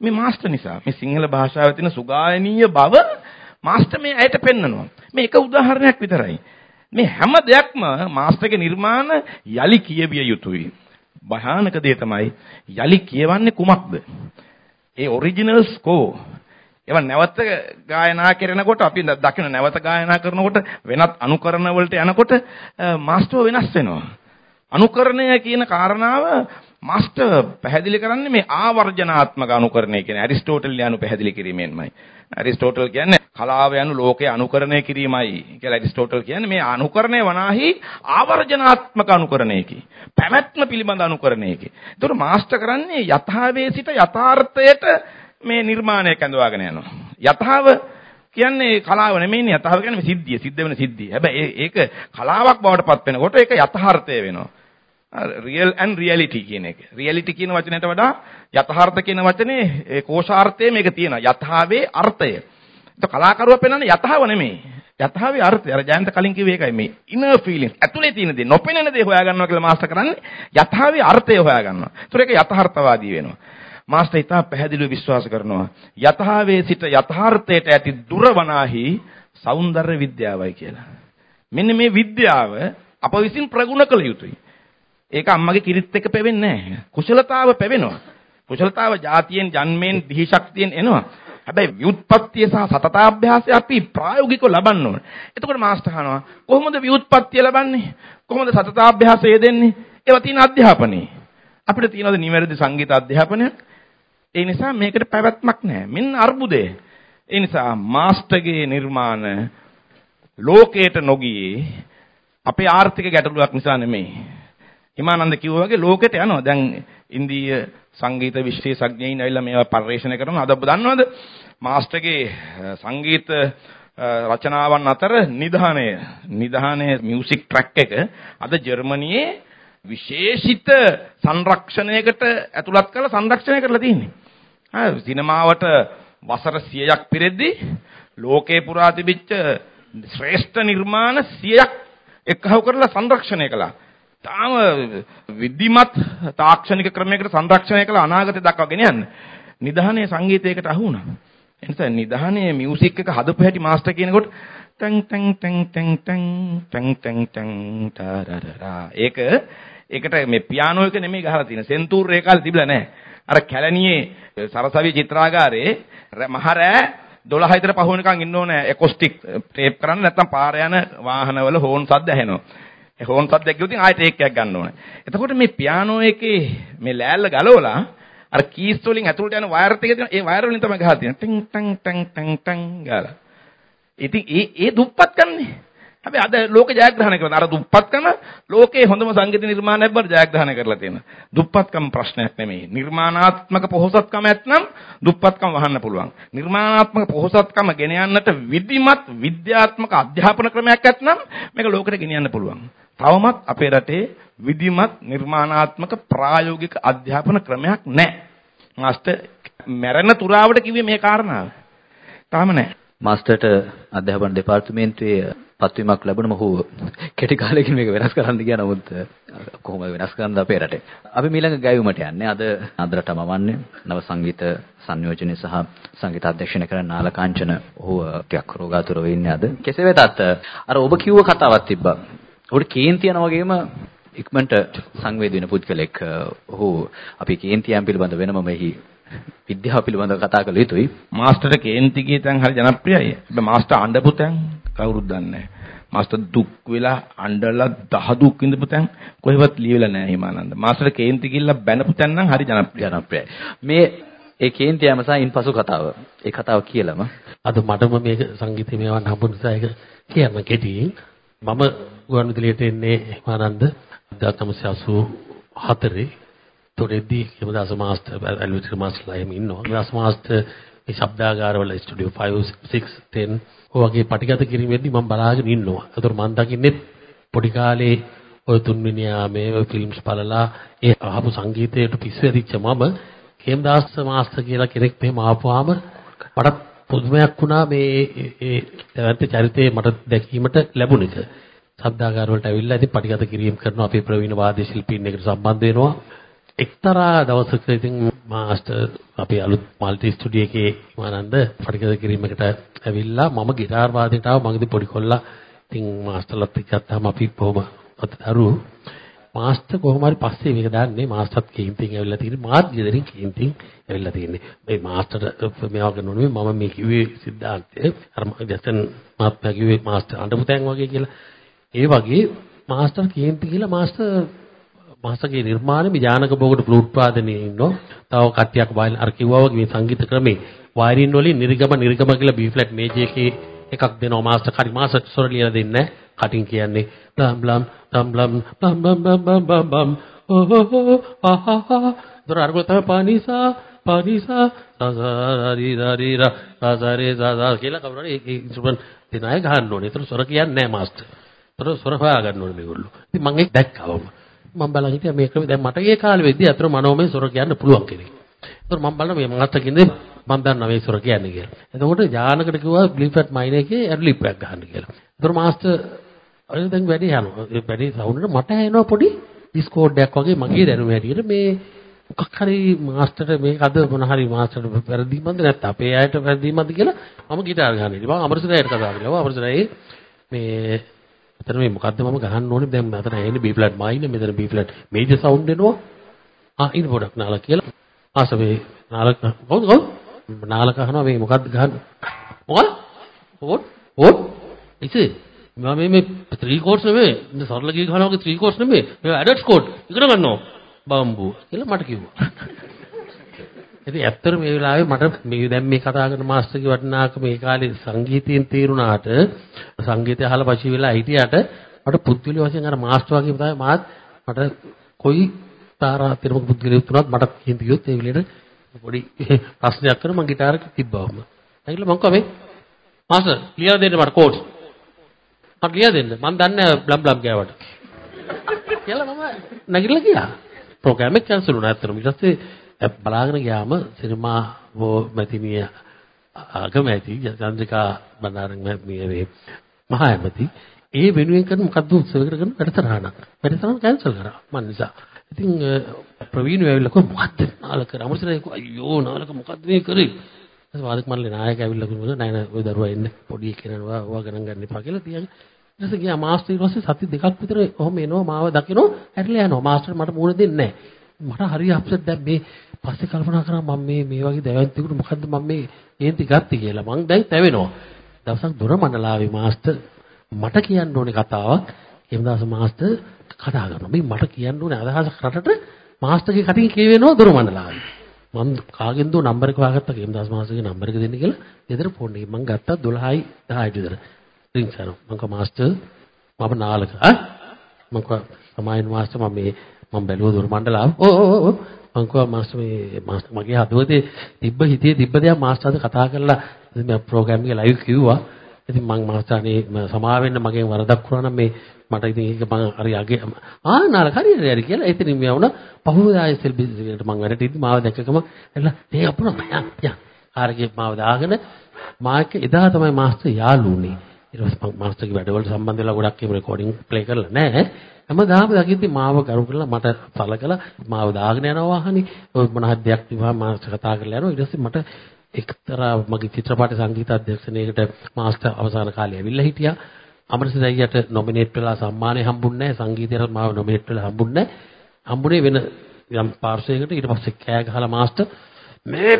මේ මාස්ටර් නිසා මේ සිංහල භාෂාවේ තියෙන සුගායනීය බව මාස්ටර් මේ ඇයට පෙන්නනවා. මේ එක උදාහරණයක් විතරයි. මේ හැම දෙයක්ම මාස්ටර්ගේ නිර්මාණ යලි කියවිය යුතුයි. භයානක දේ තමයි යලි කියවන්නේ කුමක්ද? ඒ ඔරිජිනල්ස් කෝ ඒවා නැවත ගායනා කරනකොට අපි දකින නැවත ගායනා කරනකොට වෙනත් අනුකරණ වලට යනකොට මාස්ටර් වෙනස් වෙනවා. අනුකරණය කියන කාරණාව මාස්ටර් පැහැදිලි කරන්නේ මේ ආවර්ජනාත්මක අනුකරණය කියන ඇරිස්ටෝටල් යනු පැහැදිලි කිරීමෙන්මයි. ඇරිස්ටෝටල් කියන්නේ කලාව යනු ලෝකේ අනුකරණය කිරීමයි කියලා ඇරිස්ටෝටල් කියන්නේ මේ අනුකරණය වනාහි ආවර්ජනාත්මක අනුකරණයකි. පැවැත්ම පිළිබඳ අනුකරණයකි. ඒතර මාස්ටර් කරන්නේ යථාවේ සිට යථාර්ථයට මේ නිර්මාණය කැඳවාගෙන යනවා. යථාව කියන්නේ කලාව නෙමෙයිනේ යථාව කියන්නේ මේ සිද්ධිය සිද්ධ වෙන සිද්ධිය. හැබැයි ඒක කලාවක් බවට පත් වෙනකොට ඒක යථාර්ථය වෙනවා. Real and reality කියන එක. reality කියන වචනයට වඩා යථාර්ථ කියන වචනේ ඒ කෝෂාර්ථයේ මේක තියෙනවා. යථාවේ අර්ථය. ඒක කලාකරුවා පෙන්වන්නේ යථාව නෙමෙයි. යථාවේ අර්ථය. අර ජයන්ත කලින් කිව්වේ ඒකයි මේ inner feelings. ඇතුලේ තියෙන දේ නොපෙනෙන දේ හොයාගන්නවා කියලා මාස්ටර් කරන්නේ යථාවේ අර්ථය හොයාගන්නවා. ඒතර ඒක යථාර්ථවාදී වෙනවා. මාස්ටර් ඉතා පැහැදිලිව විශ්වාස කරනවා යථාවේ සිට යථාර්ථයට ඇති දුර වනාහි సౌందර්ය විද්‍යාවයි කියලා. මෙන්න මේ විද්‍යාව අප විසින් ප්‍රගුණ කළ යුතුයි. ඒක අම්මගේ කිරිත් එක පෙවෙන්නේ නැහැ. කුසලතාව පෙවෙනවා. කුසලතාව જાතියෙන් ජන්මෙන් දිහි ශක්තියෙන් එනවා. හැබැයි ව්‍යුත්පත්තිය සහ සතතාභ්‍යාසය අපි ප්‍රායෝගිකව ලබන්න ඕනේ. එතකොට මාස්ටර් අහනවා කොහොමද ව්‍යුත්පත්තිය ලබන්නේ? කොහොමද සතතාභ්‍යාසය දෙන්නේ? ඒවා තියෙන අධ්‍යාපනයේ. අපිට තියෙනවද නිවැරදි සංගීත අධ්‍යාපනයක්? ඒ නිසා මේකට පැවැත්මක් නැහැ. මෙන්න අර්බුදය. ඒ නිසා මාස්ටර්ගේ නිර්මාණ ලෝකයට නොගියේ අපේ ආර්ථික ගැටලුවක් නිසා නෙමෙයි. හිමානන්ද කිව්වා වගේ ලෝකෙට යනවා. දැන් ඉන්දීය සංගීත විශේෂඥයින් ඇවිල්ලා මේවා පරිශන කරනවා. අද ඔබ දන්නවද? මාස්ටර්ගේ සංගීත රචනාවන් අතර නිධානය නිධානයේ මියුසික් ට්‍රැක් එක අද ජර්මනියේ විශේෂිත සංරක්ෂණයකට ඇතුළත් කරලා සංරක්ෂණය කරලා තියෙන්නේ. ආ සිනමාවට වසර 100ක් පිරෙද්දී ලෝකේ පුරා තිබිච්ච ශ්‍රේෂ්ඨ නිර්මාණ 100ක් එක්කහුව කරලා සංරක්ෂණය කළා. තාම විද්ධිමත් තාක්ෂණික ක්‍රමයකට සංරක්ෂණය කළ අනාගතය දක්වා ගෙන යන්න. නිධානයේ සංගීතයකට අහු වුණා. එනිසා නිධානයේ මියුසික් එක හදපු හැටි මාස්ටර් කියනකොට ටං ටං ටං ටං ටං ටං ටං ටං ටරරරා ඒක ඒකට මේ පියානෝ එක නෙමෙයි ගහලා තියෙන සෙන්තූර් ඒ කාලේ තිබිලා නැහැ. අර කැලණියේ සරසවි චිත්‍රාගාරේ මහරෑ 12 විතර පහ වෙනකන් ඉන්න ඕනේ ඇකොස්ටික් ටේප් කරන්න නැත්නම් පාර යන වාහනවල හෝන් සද්ද ඇහෙනවා. ඒ හෝන් සද්දයක් ගියොත් ආයෙත් ටේක් එකක් ගන්න ඕනේ. එතකොට මේ පියානෝ එකේ මේ ලෑල්ල ගලවලා අර කීස් වලින් ඇතුළට යන වයර් ටික තියෙන ඒ වයර් වලින් තමයි ගහලා තියෙන්නේ. ටින් ටන් ටන් ටන් ටන් ගාලා. ඉතින් ඒ ඒ දුප්පත් කන්නේ. හැබැයි අද ලෝක ජයග්‍රහණය කරන අර දුප්පත්කම ලෝකේ හොඳම සංගීත නිර්මාණයක් බර ජයග්‍රහණය කරලා තියෙනවා. දුප්පත්කම ප්‍රශ්නයක් නෙමෙයි. නිර්මාණාත්මක පොහොසත්කම ඇත්නම් දුප්පත්කම වහන්න පුළුවන්. නිර්මාණාත්මක පොහොසත්කම ගෙන යන්නට විධිමත් විද්‍යාත්මක අධ්‍යාපන ක්‍රමයක් ඇත්නම් මේක ලෝකෙට ගෙන යන්න පුළුවන්. තවමත් අපේ රටේ විධිමත් නිර්මාණාත්මක ප්‍රායෝගික අධ්‍යාපන ක්‍රමයක් නැහැ. මාස්ටර් මැරෙන තුරාවට කිව්වේ මේ කාරණාව. තාම නැහැ. මාස්ටර්ට අධ්‍යාපන දෙපාර්තමේන්තුවේ පත්වීමක් ලැබුණම ඔහු කෙටි කාලෙකින් මේක වෙනස් කරන්න ගියා නමුත් කොහොමද වෙනස් කරන්න අපේ රටේ. අපි ඊළඟ ගැයුමට යන්නේ. අද අදරට මවන්නේ නව සංගීත සංයෝජනය සහ සංගීත අධ්‍යක්ෂණය කරන නාලකාංචන ඔහු ටිකක් රෝගාතුරව ඉන්නේ අද. කෙසේ වෙතත් අර ඔබ කිව්ව කතාවක් තිබ්බා. ඔබට කේන්ති යන වගේම ඉක්මනට සංවේදී වෙන පුද්ගලෙක් ඔහු අපි කේන්තියන් පිළිබඳ වෙනම මෙහි විද්‍යාව පිළිබඳව කතා කළ යුතුයි. මාස්ටර්ට කේන්ති ගීතයන් හරි ජනප්‍රියයි. හැබැයි මාස්ටර් අඬපු තැන් කවුරුත් දන්නේ නැහැ. මාස්ටර් දුක් වෙලා අඬලා දහ දුක් විඳපු තැන් කොහෙවත් ලියවිලා නැහැ හිමානන්ද. මාස්ටර් කේන්ති ගිල්ලා බැනපු තැන් නම් හරි ජනප්‍රියයි. ජනප්‍රියයි. මේ ඒ කේන්ති යම සහ ඉන්පසු කතාව. ඒ කතාව කියලාම අද මටම මේක සංගීතය මේවන් හම්බුන නිසා ඒක කියන්න කෙටියෙන් මම ගුවන්විදුලියට එන්නේ හිමානන්ද 1984 තොරෙද්දී හිමදාස මාස්ටර් ඇල්විටර් මාස්ටර්ලා එහෙම ඉන්නවා. හිමදාස මාස්ටර් මේ ශබ්දාගාරවල ස්ටුඩියෝ 5 6 10 ඔයගේ පටිගත කිරීමේදී මම බලාගෙන ඉන්නවා. ඒතර මම දකින්නේ පොඩි කාලේ ඔය තුන්වෙනි යාමේ ඔය ෆිල්ම්ස් බලලා ඒ අහපු සංගීතයට පිස්සු ඇදිච්ච මම හේමදාස් මාස්ටර් කියලා කෙනෙක් මෙහෙම ආපුවාම මට පුදුමයක් වුණා මේ ඒ චරිතේ මට දැකීමට ලැබුණ එක. ශබ්දාගාර වලට ඇවිල්ලා ඉතින් පටිගත කිරීම කරන අපේ ප්‍රවීණ වාද්‍ය ශිල්පීන් එකට සම්බන්ධ වෙනවා. එක්තරා දවසක ඉතින් මාස්ටර් අපේ අලුත් මල්ටි ස්ටුඩියෝ එකේ ආනන්ද පරිගත කිරීමකට ඇවිල්ලා මම গিitar වාදනයට ආව. මගදී පොඩි කොල්ලා. ඉතින් මාස්ටර්ලත් එක්ක ගත්තාම අපි බොහොම අතදරු මාස්ටර් කොහොම හරි පස්සේ මේක දාන්නේ. මාස්ටර්ත් කේන්තින් ඇවිල්ලා තියෙන්නේ. මාත් ගෙදරින් කේන්තින් ඇවිල්ලා තියෙන්නේ. මේ මාස්ටර් මේවා කරනෝනේ මම මේ කිව්වේ සිද්ධාන්තය අර ජස්ටන් මාත්මා කිව්වේ මාස්ටර් අඬපුතෙන් වගේ කියලා. ඒ වගේ මාස්ටර් කේන්ති කියලා මාස්ටර් මාස්ටර්ගේ නිර්මාණය මේ ජානක බෝගට ෆ්ලූට් වාදනයේ ඉන්නෝ. තව කට්ටියක් වයින් අර කිව්වා වගේ මේ සංගීත ක්‍රමේ වයිරින් වලින් නිර්ගම නිර්ගම කියලා B flat මේජ් එකේ එකක් දෙනවා මාස්ටර් කරි මාස්ටර් ස්වර ලියලා දෙන්නේ. කටින් කියන්නේ බ්ලම් බ්ලම් බ්ලම් බ්ලම් බම් බම් බම් බම් බම් ඕ ආහා දොර අරගල තමයි පානිසා පානිසා සසරරි දරිර සසරේ සසර කියලා කවුරුහරි ඒ ඉන්ස්ට්‍රුමන්ට් දෙනාය ගහන්න ඕනේ. ඒතර ස්වර කියන්නේ නැහැ මාස්ටර්. ඒතර ස්වර හොයා ගන්න ඕනේ මේගොල්ලෝ. ඉතින් මම ඒක දැක්කවම මම බලන් හිටියා මේක දැන් මට ඒ කාලේ වෙද්දී අතර මනෝමය ස්වර කියන්න පුළුවන් කෙනෙක්. ඒතර මම බලන මේ මාස්ටර් කියන්නේ මම දන්නවා මේ ස්වර කියන්නේ කියලා. එතකොට යානකට කිව්වා බ්ලිප්ට් මයින් එකේ ඇඩ්ලිප් එකක් ගහන්න කියලා. ඒතර මාස්ටර් අර දැන් වැඩි යනවා. ඒ වැඩි සවුන්ඩ් එක මට එනවා පොඩි ඩිස්කෝඩ් එකක් වගේ මගේ දැනුම හැටියට මේ මොකක් හරි මාස්ටර්ට මේක අද මොන හරි මාස්ටර්ට වැරදීමක්ද නැත්නම් අපේ අයට වැරදීමක්ද කියලා මම ගිටාර ගහන්න ඉතින් මම අමරසරයට කතා කළා. අමරසරයි මේ එතන මේ මොකද්ද මම ගහන්න ඕනේ දැන් මෙතන එන්නේ B flat minor මෙතන B flat major sound එනවා. ආ ඉන්න පොඩක් නාලා කියලා. ආසවේ නාලක කවුද කවුද? නාලක අහනවා මේ මොකද්ද ගහන්න? මොකද? ඕත් ඕත් ඉතින් මම මේ මේ 3 කෝඩ්ස් නෙමෙයි මේ සරල ගී ගහනවා වගේ 3 කෝඩ්ස් නෙමෙයි මේ ඇඩට්ස් කෝඩ් ඉගෙන ගන්නවා බම්බු කියලා මට කිව්වා ඉතින් ඇත්තට මේ වෙලාවේ මට මේ දැන් මේ කතා කරන මාස්ටර්ගේ වටිනාකම මේ කාලේ සංගීතයෙන් තේරුණාට සංගීතය අහලා පසු වෙලා හිටියට මට පුද්ගලික වශයෙන් අර මාස්ටර් වගේ තමයි මාත් මට කොයි තාරා තිරමක පුද්ගලික තුනක් මට කියන්න ගියොත් ඒ වෙලේට පොඩි ප්‍රශ්නයක් කරන මම ගිටාර තිබ්බවම. ඒකල මම කවේ මාස්ටර් ලියලා දෙන්න මට කෝඩ්ස් මට ලියා දෙන්න. මම දන්නේ බ්ලම් බ්ලම් ගෑවට. කියලා මම නැගිටලා ගියා. ප්‍රෝග්‍රෑම් එක කැන්සල් වුණා අතන. ඊට පස්සේ බලාගෙන ගියාම සිනමා වෝ මැතිනිය අගමැති චන්ද්‍රිකා බණ්ඩාරන් මේ මහා ඇමති ඒ වෙනුවෙන් කරන මොකද්ද උත්සවයකට කරන වැඩසටහනක්. වැඩසටහන කැන්සල් කරා මන් නිසා. ඉතින් ප්‍රවීණ වෙවිලා කො මොකද්ද නාලක අමරසරේ අයියෝ නාලක මොකද්ද මේ කරේ? ඊට වාදක මල්ලේ නායක ඇවිල්ලා කිව්වා නෑ නෑ ඔය දරුවා එන්න පොඩි කෙනා ඔයා ගණන් ගන්න එපා කියලා තියන්නේ. ඊට පස්සේ ගියා මාස්ටර් ඊට පස්සේ සති දෙකක් විතර ඔහොම එනවා මාව දකිනවා හැරිලා යනවා. මාස්ටර් මට මුණ දෙන්නේ නෑ. මට හරි අප්සෙට් දැන් මේ පස්සේ කල්පනා කරා මම මේ මේ වගේ දැවැන්තිකුට මොකද්ද මම මේ කේන්ති ගත්තේ කියලා. මං දැන් තැවෙනවා. දවසක් දොර මණ්ඩලාවේ මාස්ටර් මට කියන්න ඕනේ කතාවක්. හේමදාස මාස්ටර් කතා කරනවා. මේ මට කියන්න ඕනේ අදහසක් රටට මාස්ටර්ගේ කටින් කියවෙනවා දොර මණ්ඩලාවේ. මම කාගෙන්ද නම්බර එක හොයාගත්තා කේමදාස් මාස්ටර්ගේ නම්බර එක දෙන්න කියලා ගෙදර ෆෝන් එකේ මම ගත්තා 12යි 10යි විතර. රින්ග් කරනවා. මම කව මාස්ටර් මම නාලක ආ මම කව සමායන් මාස්ටර් මම මේ මම බැලුවා දොර මණ්ඩලාව. ඕ ඕ ඕ මම කව මාස්ටර් මේ මාස්ටර් මගේ හදවතේ තිබ්බ හිතේ තිබ්බ දේක් මාස්ටර්ද කතා කරලා මේ ප්‍රෝග්‍රෑම් එක ලයිව් කිව්වා. ඉතින් මම මාස්ටර්නේ සමා වෙන්න මගේ වරදක් වුණා නම් මේ මට ඉතින් ඒක මම හරි අගේ ආ නාල හරියට හරි කියලා එතනින් මෙයා වුණා. පහුවදා ඉස්සෙල් බිසිකට මම වැඩට ඉඳි මාව දැක්කම එලා ඒ අපුණ යා යා ආරගේ මාව දාගෙන මාක එදා තමයි මාස්ටර් යාළුුනේ ඊට පස්සේ මම මාස්ටර්ගේ වැඩවලට සම්බන්ධ වෙලා ගොඩක් එහෙම රෙකෝඩින් ප්ලේ කරලා නැහැ. හැමදාම දකිද්දි මාව කරු කරලා මට සලකලා මාව දාගෙන යනවා වාහනේ. ඔය මොන හරි දෙයක් තිබ්බම මාස්ටර් කතා කරලා යනවා. ඊට පස්සේ මට එක්තරා මගේ චිත්‍රපට සංගීත අධ්‍යක්ෂණයකට මාස්ටර් අවසාන කාලේ ඇවිල්ලා හිටියා. අමරසිංහ අයියට නොමිනේට් වෙලා සම්මානය හම්බුන්නේ නැහැ. සංගීතයට මාව නොමිනේට් වෙලා හම්බුන්නේ නැහැ. හම්බුනේ වෙන යම් පාර්ශ්වයකට. ඊට පස්සේ කෑ ගහලා මාස්ටර් මේ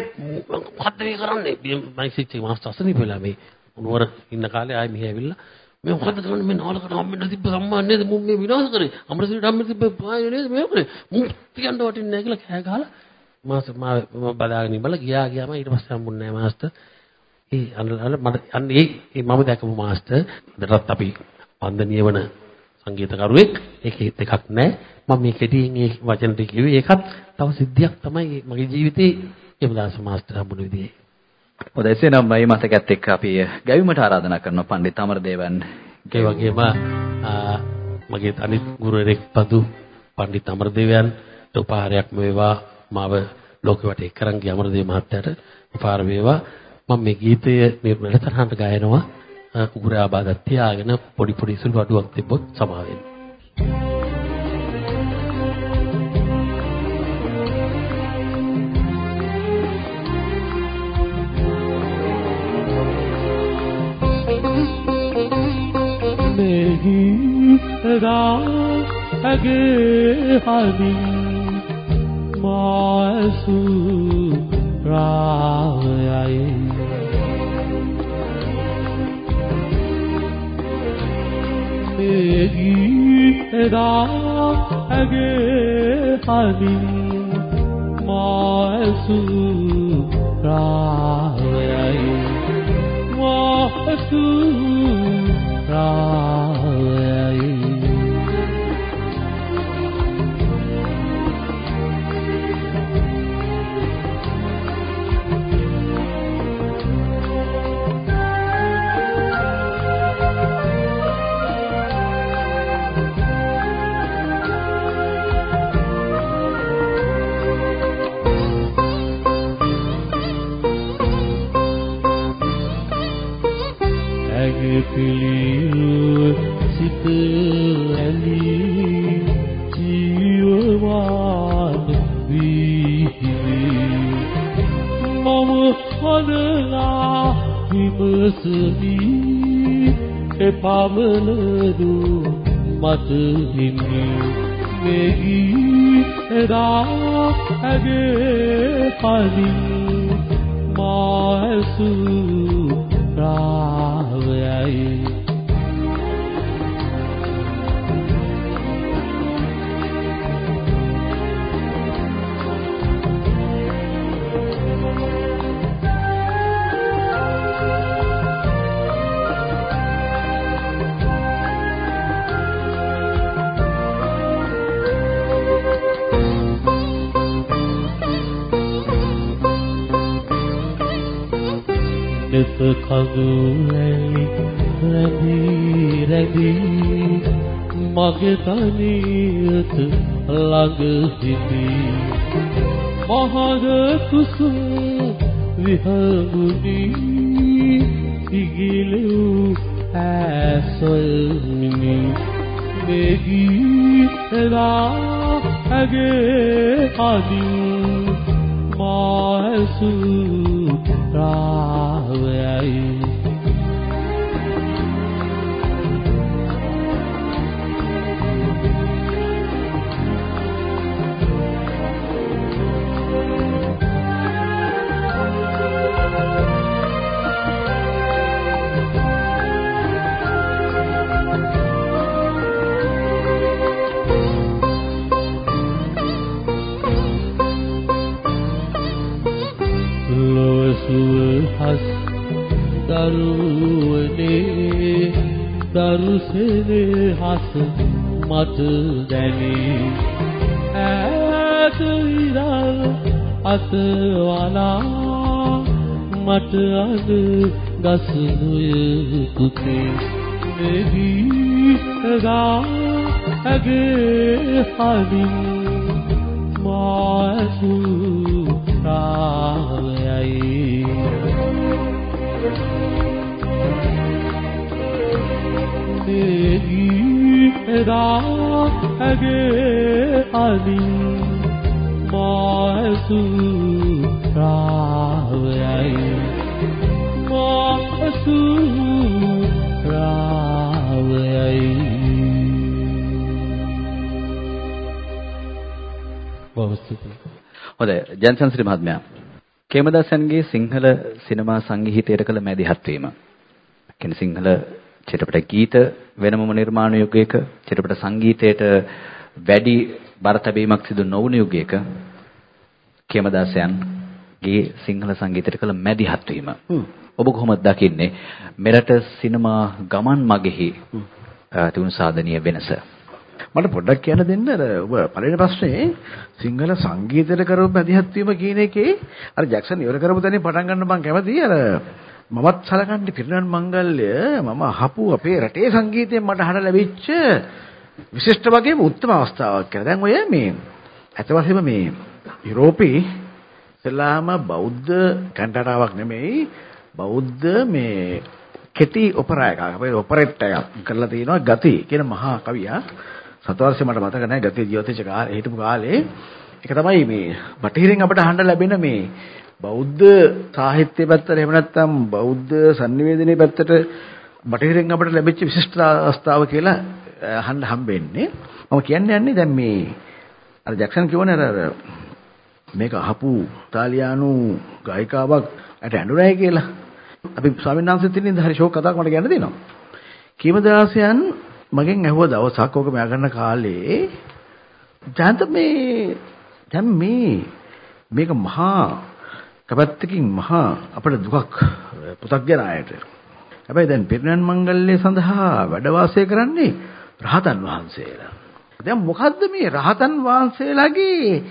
මොකද්ද මේ කරන්නේ? මම සිච්චි මාස්ටර් අසනීප වෙලා මේ නුවර ඉන්න කාලේ ආයෙ මෙහි ඇවිල්ලා මේ මොකද්ද කරන්නේ? මේ නාලකට හම්බෙන්න තිබ්බ සම්මාන නේද? මුම් මේ විනාශ කරේ. අමරසිංහට හම්බෙන්න තිබ්බ පාය නේද? මේ කරේ. මුම් තියන්න වටින්නේ නැහැ කියලා කෑ ගහලා මාස්ටර් මම බලාගෙන ඉබලා ගියා ගියාම ඊට පස්සේ හම්බුන්නේ නැහැ මාස්ටර්. ඒ අන්න මට අන්න ඒ මම දැකපු මාස්ටර් අදටත් අපි වන්දනීය වන සංගීතකරුවෙක්. ඒකේ දෙකක් නැහැ. මම මේ කෙටියෙන් ඒ වචන ටික කිව්වේ ඒකත් තව සිද්ධියක් තමයි මගේ ජීවිතේ. යමදාස මාස්ටර් හම්බුන විදිහේ හොඳයි එසේනම් මේ මතකත් එක්ක අපි ගැවීමට ආරාධනා කරනවා පණ්ඩිත අමරදේවන් ඒ වගේම මගේ අනිත් ගුරුවරයෙක් පදු පණ්ඩිත අමරදේවයන් උපහාරයක් වේවා. මාව ලෝකෙ වටේ කරන් ගිය අමරදේව මහත්තයාට උපහාර වේවා. මම මේ ගීතය මේ වැඩසටහනට ගායනවා. උගුර ආබාධ තියාගෙන පොඩි පොඩි සුළු අඩුවක් තිබ්බොත් සමාවෙන්න. මෙහි එදා ඇගේ හදින් මාසු රායයි මෙහි එදා ඇගේ හදින් මාසු රායයි මාසු රායයි සිත ඇලී ජීවමාන වී මම හදලා විමසමි. එපමණදු මත හිමි. මෙගී එදා ඇගේ කලින් මාසු රාවයයි දෙස කඳුලැලි රැඳී රැඳී මගේ තනියට ළඟ සිටී. මහද කුසුම් විහඟුනි ඉගිලූ ඇසොල්මිනි මෙගී එලා ඇගේ අදින් මාසු රාවයයි දරුවනේ දරුසනේ හස මට දැනේ. ඈත ඉරල් අතවලා මට අද ගසනුය පුතේ. මෙහි ගා ඇගේ හදින් මාසු රාවයයි දෙවි එදා ඇගේ අදින් මාසු රාවයයි මාසු රාවයයි වස්තුතියි හොඳයි. ජන්සන් ශ්‍රී මහත්මයා කේමදාසයන්ගේ සිංහල සිනමා සංගීතයට කළ මැදිහත් වීම කියන්නේ සිංහල චිත්‍රපට ගීත වෙනමම නිර්මාණ යුගයක චිත්‍රපට සංගීතයට වැඩි බර තැබීමක් සිදු නොවුන යුගයක කේමදාසයන්ගේ සිංහල සංගීතයට කළ මැදිහත් වීම ඔබ කොහොමද දකින්නේ? මෙරට සිනමා ගමන් මගෙහි තිබුණු සාධනීය වෙනස. මට පොඩ්ඩක් කියන්න දෙන්න. අර ඔබ පළවෙනි ප්‍රශ්නේ සිංහල සංගීතයට කරපු මැදිහත් වීම කියන එකේ අර ජැක්සන් ඉවර කරපු තැනින් පටන් ගන්න මම කැමතියි. අර මමත් සලකන්නේ පිරිනන් මංගල්‍ය මම අහපු අපේ රටේ සංගීතයෙන් මට අහන්න ලැබිච්ච විශිෂ්ට වගේම උත්තම අවස්ථාවක් කියලා. දැන් ඔය මේ ඇත්ත වශයෙන්ම මේ යුරෝපේ ඉස්ලාම බෞද්ධ කන්ටරාවක් නෙමෙයි බෞද්ධ මේ කෙටි ඔපරා එකක්. අපේ ඔපරෙට් එකක් කරලා තිනවා ගති කියන මහා කවියා. සතවර්ෂ මට මතක නැහැ ගති ජීවිතේච කාලේ හිටපු කාලේ. ඒක තමයි මේ බටහිරින් අපිට අහන්න ලැබෙන මේ බෞද්ධ සාහිත්‍ය පැත්තට එහෙම නැත්නම් බෞද්ධ sannivedanaye පැත්තට බටහිරින් අපිට ලැබිච්ච විශිෂ්ට අවස්ථාව කියලා අහන්න හම්බෙන්නේ මම කියන්න යන්නේ දැන් මේ අර ජැක්සන් කියවනේ අර මේක අහපු ඉතාලියානු ගායිකාවක් අට ඇඬුනායි කියලා අපි ස්වාමීන් වහන්සේත් ඉන්නේ හරි ෂෝක් කතාවක් මට කියන්න දෙනවා. කීමදාසයන් මගෙන් ඇහුව දවසක් ඕක මෙයා ගන්න කාලේ ජාන්ත මේ දැන් මේ මේක මහා කපත්තකින් මහා අපේ දුකක් පුතග්ජන අයට. හැබැයි දැන් පිරිනන් මංගල්‍ය සඳහා වැඩ වාසය කරන්නේ රහතන් වහන්සේලා. දැන් මොකද්ද මේ රහතන් වහන්සේලාගේ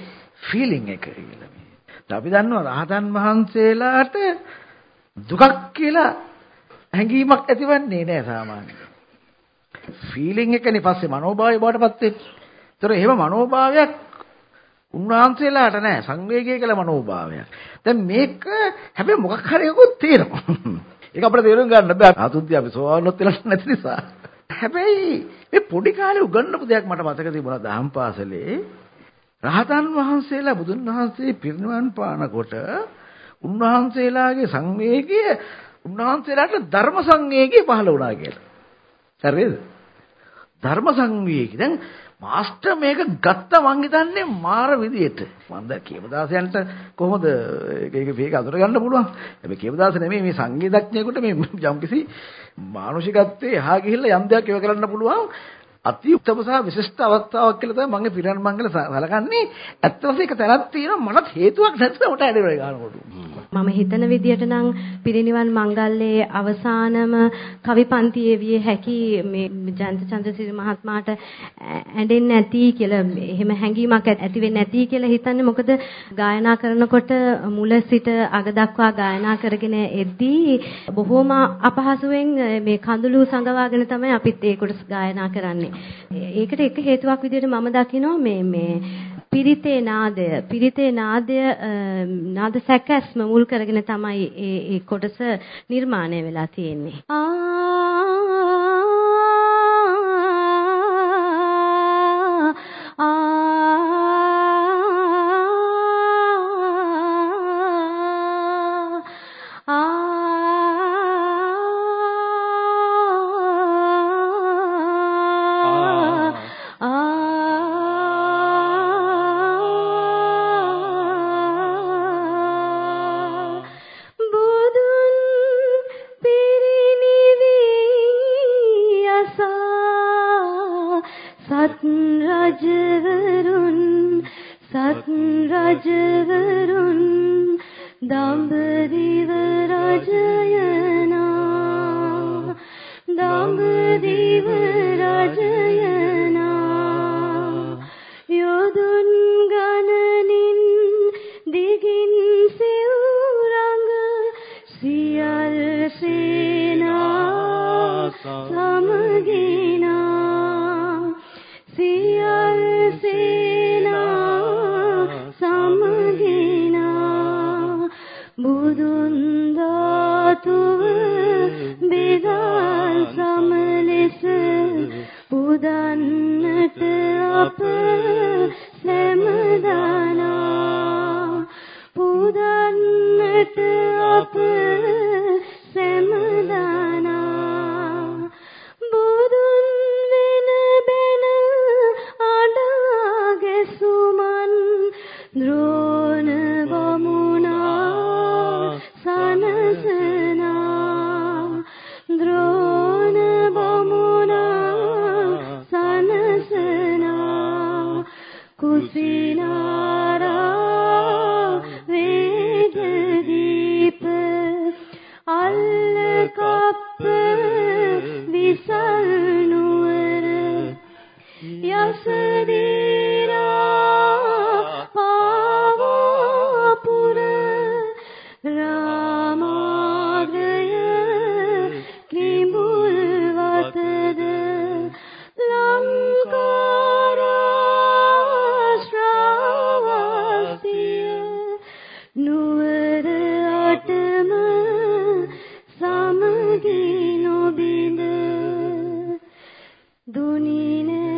ෆීලිං එක කියලා මේ. අපි දන්නවා රහතන් වහන්සේලාට දුකක් කියලා හැඟීමක් ඇතිවන්නේ නැහැ සාමාන්‍යයෙන්. ෆීලිං එකනේ පස්සේ මනෝභාවය බවටපත් වෙන්නේ. ඒතර එහෙම මනෝභාවයක් උන්වහන්සේලාට නැහැ සංවේගය කියලා මනෝභාවයක්. දැන් මේක හැබැයි මොකක් හරි එකකුත් තියෙනවා. ඒක අපිට තේරුම් ගන්න බෑ. ආතුත්‍ය අපි සෝවන්නොත් වෙලා නැති නිසා. හැබැයි මේ පොඩි කාලේ උගන්වපු දෙයක් මට මතක තිබුණා දහම් පාසලේ රහතන් වහන්සේලා බුදුන් වහන්සේ පිරිනිවන් පානකොට උන්වහන්සේලාගේ සංවේගය උන්වහන්සේලාට ධර්ම සංවේගය පහළ වුණා කියලා. හරිද? ධර්ම සංවේගය. දැන් මාස්ටර් මේක ගත්ත මං හිතන්නේ මාර විදියට. මම දැන් කේමදාසයන්ට කොහොමද ඒක මේක අඳුර ගන්න පුළුවන්? හැබැයි කේමදාස නෙමෙයි මේ සංගීතඥයෙකුට මේ යම්කිසි මානසිකත්වයේ එහා ගිහිල්ලා යම් දෙයක් ඉව කරන්න පුළුවන්. අති උත්තම සහ විශිෂ්ට අවස්ථාවක් කියලා තමයි මගේ පිරන් මංගල සලකන්නේ. ඇත්ත වශයෙන්ම ඒක තැනක් තියෙනවා මනත් හේතුවක් නැත්නම් උට ඇඩේ ගන්නකොට. මම හිතන විදියට නම් පිරිනිවන් මංගල්‍යයේ අවසානම කවි පන්තියේ විය හැකි මේ ජයන්ත චන්ද්‍රසිරි මහත්මයාට ඇඬෙන්නේ නැති කියලා එහෙම හැඟීමක් ඇති වෙන්නේ නැති කියලා හිතන්නේ මොකද ගායනා කරනකොට මුල සිට අග දක්වා ගායනා කරගෙන එද්දී බොහොම අපහසුවෙන් මේ කඳුළු සංගවාගෙන තමයි අපිත් ඒ කොටස් ගායනා කරන්නේ. ඒකට එක හේතුවක් විදිහට මම දකිනවා මේ මේ පිරිතේ නාදය පිරිතේ නාදය නාද සැකස්ම මුල් කරගෙන තමයි ඒ ඒ කොටස නිර්මාණය වෙලා තියෙන්නේ. दुनिया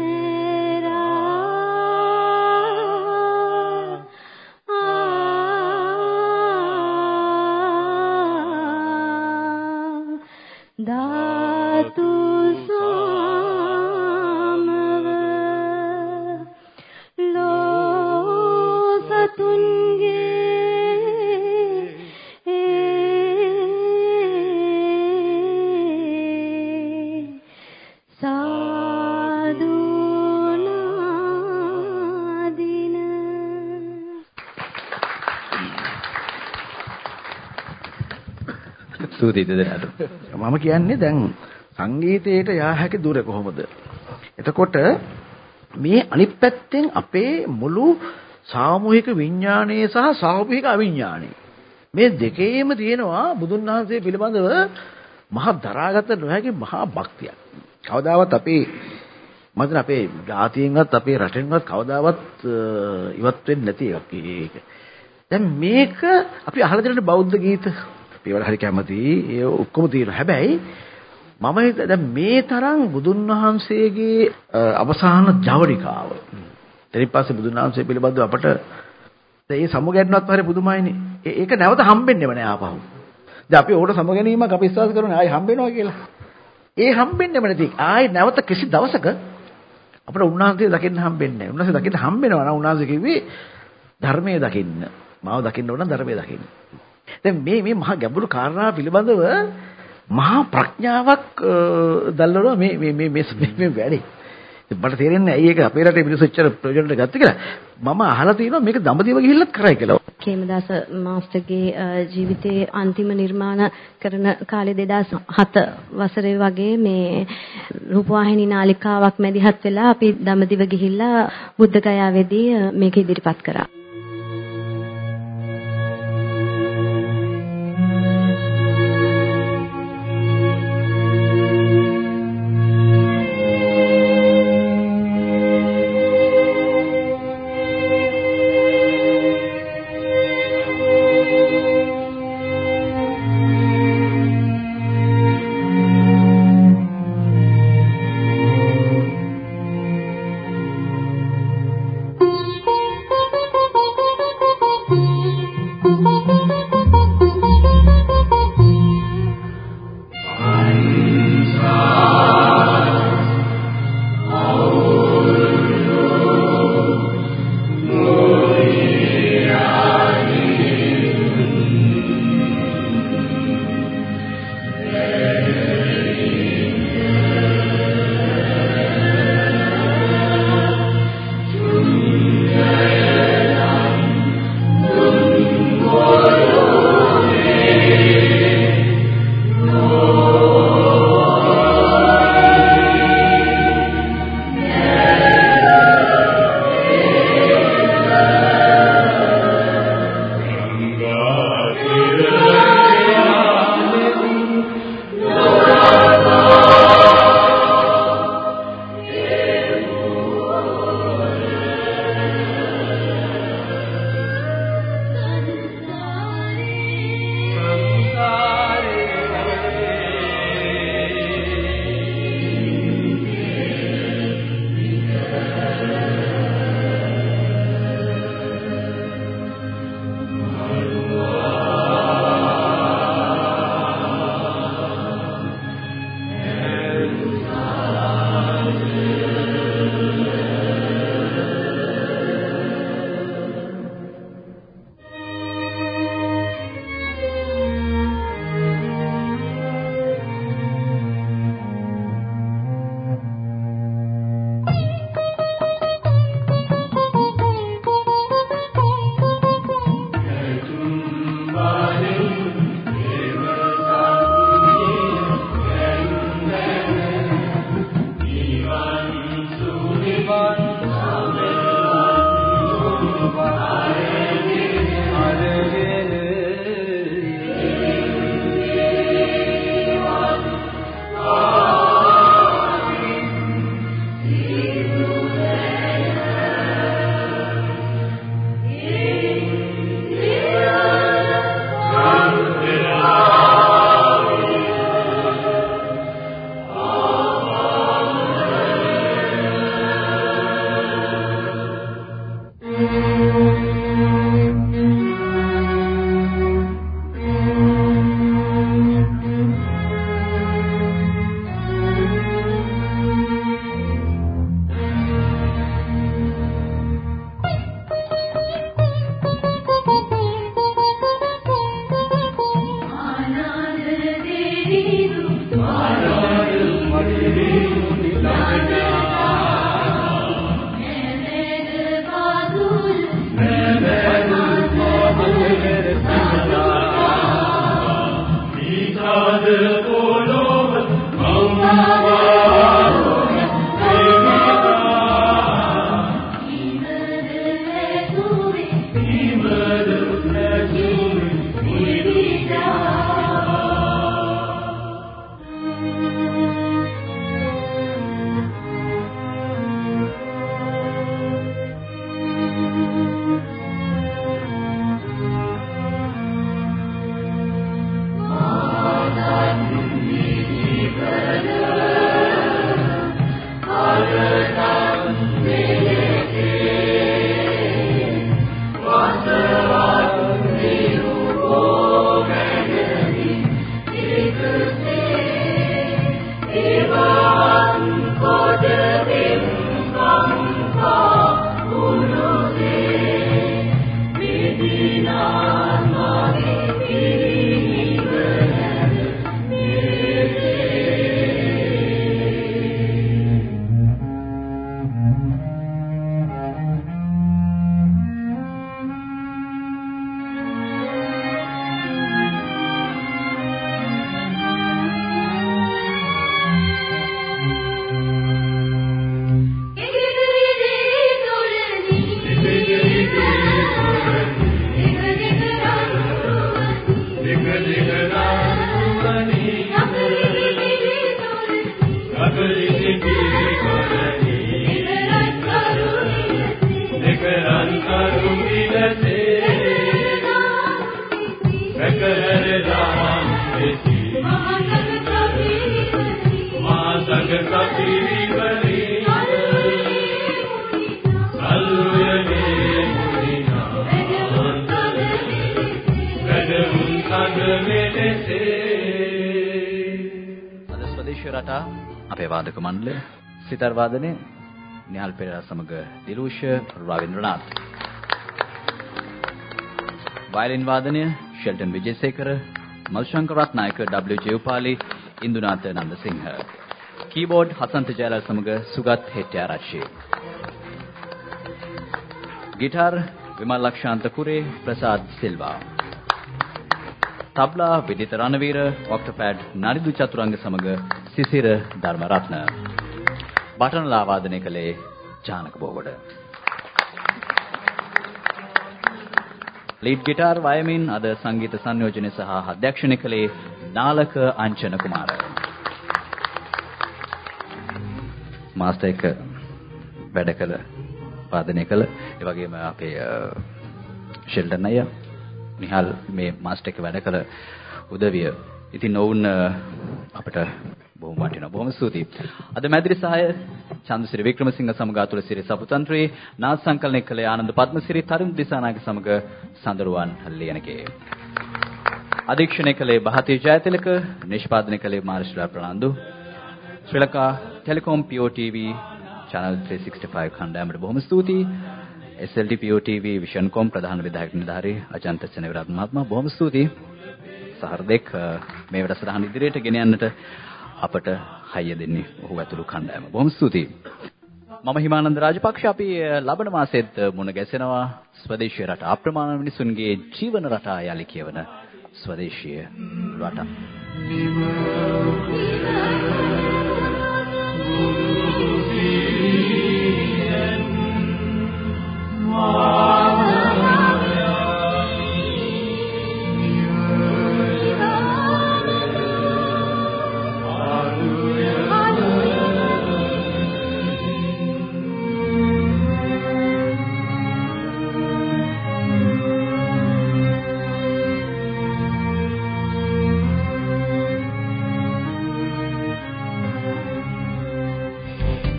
ස්තුතියි දෙදෙනාට. මම කියන්නේ දැන් සංගීතයට යා හැකි දුර කොහොමද? එතකොට මේ අනිත් පැත්තෙන් අපේ මුළු සාමූහික විඥානයේ සහ සාමූහික අවිඥානයේ මේ දෙකේම තියෙනවා බුදුන් වහන්සේ පිළිබඳව මහා දරාගත නොහැකි මහා භක්තියක්. කවදාවත් අපේ මම අපේ ජාතියෙන්වත් අපේ රටෙන්වත් කවදාවත් ඉවත් වෙන්නේ නැති එකක් ඒක. දැන් මේක අපි අහලා තියෙන බෞද්ධ ගීත ඒවට හරි කැමතියි. ඒ ඔක්කොම තියෙනවා. හැබැයි මම හිත- දැන් මේ තරම් බුදුන් වහන්සේගේ අ, අවසාන ජවනිකාව. ඊට පස්සේ බුදුන් වහන්සේ පිළිබඳව අපට දැන් මේ සමුගැන්නුවත් හරිය පුදුමයිනේ. ඒ- ඒක නැවත හම්බෙන්නේම නෑ ආපහු. දැන් අපි ඕකට සමුගැනීමක් අපි විශ්වාස කරනවා ආයි හම්බෙනවා කියලා. ඒ හම්බෙන්නේම නැති. ආයි නැවත කිසි දවසක අපිට උන්වහන්සේ දකින්න හම්බෙන්නේ නැහැ. උන්වහන්සේ දකින්න හම්බෙනවා නම් උන්වහන්සේ කිව්වේ ධර්මයේ දකින්න. මාව දකින්න ඕන නම් ධර්මයේ දකින්න. දැන් මේ මේ මහා ගැඹුරු කාරණා පිළිබඳව මහා ප්‍රඥාවක් අ, දැල්වනවා මේ මේ මේ මේ මේ වැඩේ. ඉතින් මට තේරෙන්නේ ඇයි ඒක අපේ රටේ මිනිස්සු එච්චර ප්‍රයෝජනට ගත්තේ කියලා. මම අහලා තියෙනවා මේක දඹදිව ගිහිල්ලත් කරයි කියලා. කේමදාස මාස්ටර්ගේ අ, ජීවිතයේ අන්තිම නිර්මාණ කරන කාලේ 2007 වසරේ වගේ මේ රූපවාහිනී නාලිකාවක් මැදිහත් වෙලා අපි දඹදිව ගිහිල්ලා බුද්ධ ගයාවේදී අ, මේක ඉදිරිපත් කරා. සිතාර් වාදනයේ නිහල් පෙරේරා සමග දිලුෂ රවීන්ද්‍රනාත් වයලින් වාදනය Shelton Wijesekara Malshankar Ratnayake WJ Upali Indunatha Nandasinghe. Keyboard Hasantha Jayalal සමග සුගත් හෙට්ටිආරච්චි. ගිටාර් විමල් ලක්ෂාන්ත කුරේ ප්‍රසාද් සිල්වා. තබ්ලා විදිත රණවීර ඔක්ටෝපැඩ් නරිදු චතුරංග සමග සිසිර ධර්මරත්න. බටනලා වාදනය කළේ ජානක බෝගොඩ ලීඩ් ගිටාර් වයමින් අද සංගීත සංයෝජනය සහ අධ්‍යක්ෂණය කළේ නාලක අංචන කුමාර මාස්ටර් එක වැඩ කළ වාදනය කළ. ඒ වගේම අපේ ෂෙල්ටන් අයියා නිහල් මේ මාස්ටර් එක වැඩ කළ උදවිය. ඉතින් ඔවුන් අපිට බොහොම වටිනවා. බොහොම ස්තුතියි. අද මැදිරි සහාය චන්දසිරි වික්‍රමසිංහ සමග අතුල සිරි සපුතන්ත්‍රී නාද සංකලනය කළ ආනන්ද පද්මසිරි තරුණ දිසානායක සමග සඳරුවන් ලියනකේ. අධීක්ෂණය කළේ බහතී ජයතිලක, නිෂ්පාදනය කළේ Marshala Fernando. Sri Lanka telecom POTV channel 365 කණ්ඩායමට බොහොම ස්තුතියි. SLD POTV Visioncom ප්‍රධාන විධායක නිලධාරී අජන්ත සෙනවිරත්න මහත්මයා බොහොම ස්තුතියි. සහෘදෙක් මේ වැඩසටහන ඉදිරියට ගෙන යන්නට අපට හයිය දෙන්නේ ඔහු ඇතුළු කණ්ඩායම. බොහොම ස්තුතියි. මම හිමානන්ද රාජපක්ෂ අපි ලබන මාසෙත් මුණ ගැසෙනවා ස්වදේශීය රට අප්‍රමාණ මිනිසුන්ගේ ජීවන රටා යලි කියවන ස්වදේශීය රට.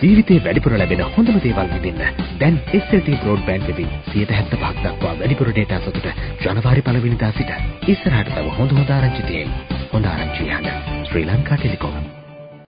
ජීවිතේ වැඩිපුර ලැබෙන හොඳම දේවල් විඳින්න. දැන් SLT බ්‍රෝඩ්බෑන්ඩ් එකෙන් 175ක් දක්වා වැඩිපුර ඩේටා සතුට ජනවාරි පළවෙනිදා සිට ඉස්සරහට තව හොඳ හොඳ ආරංචි තියෙයි. හොඳ ආරංචි යන්න ශ්‍රී ලංකා ටෙලිකොම්.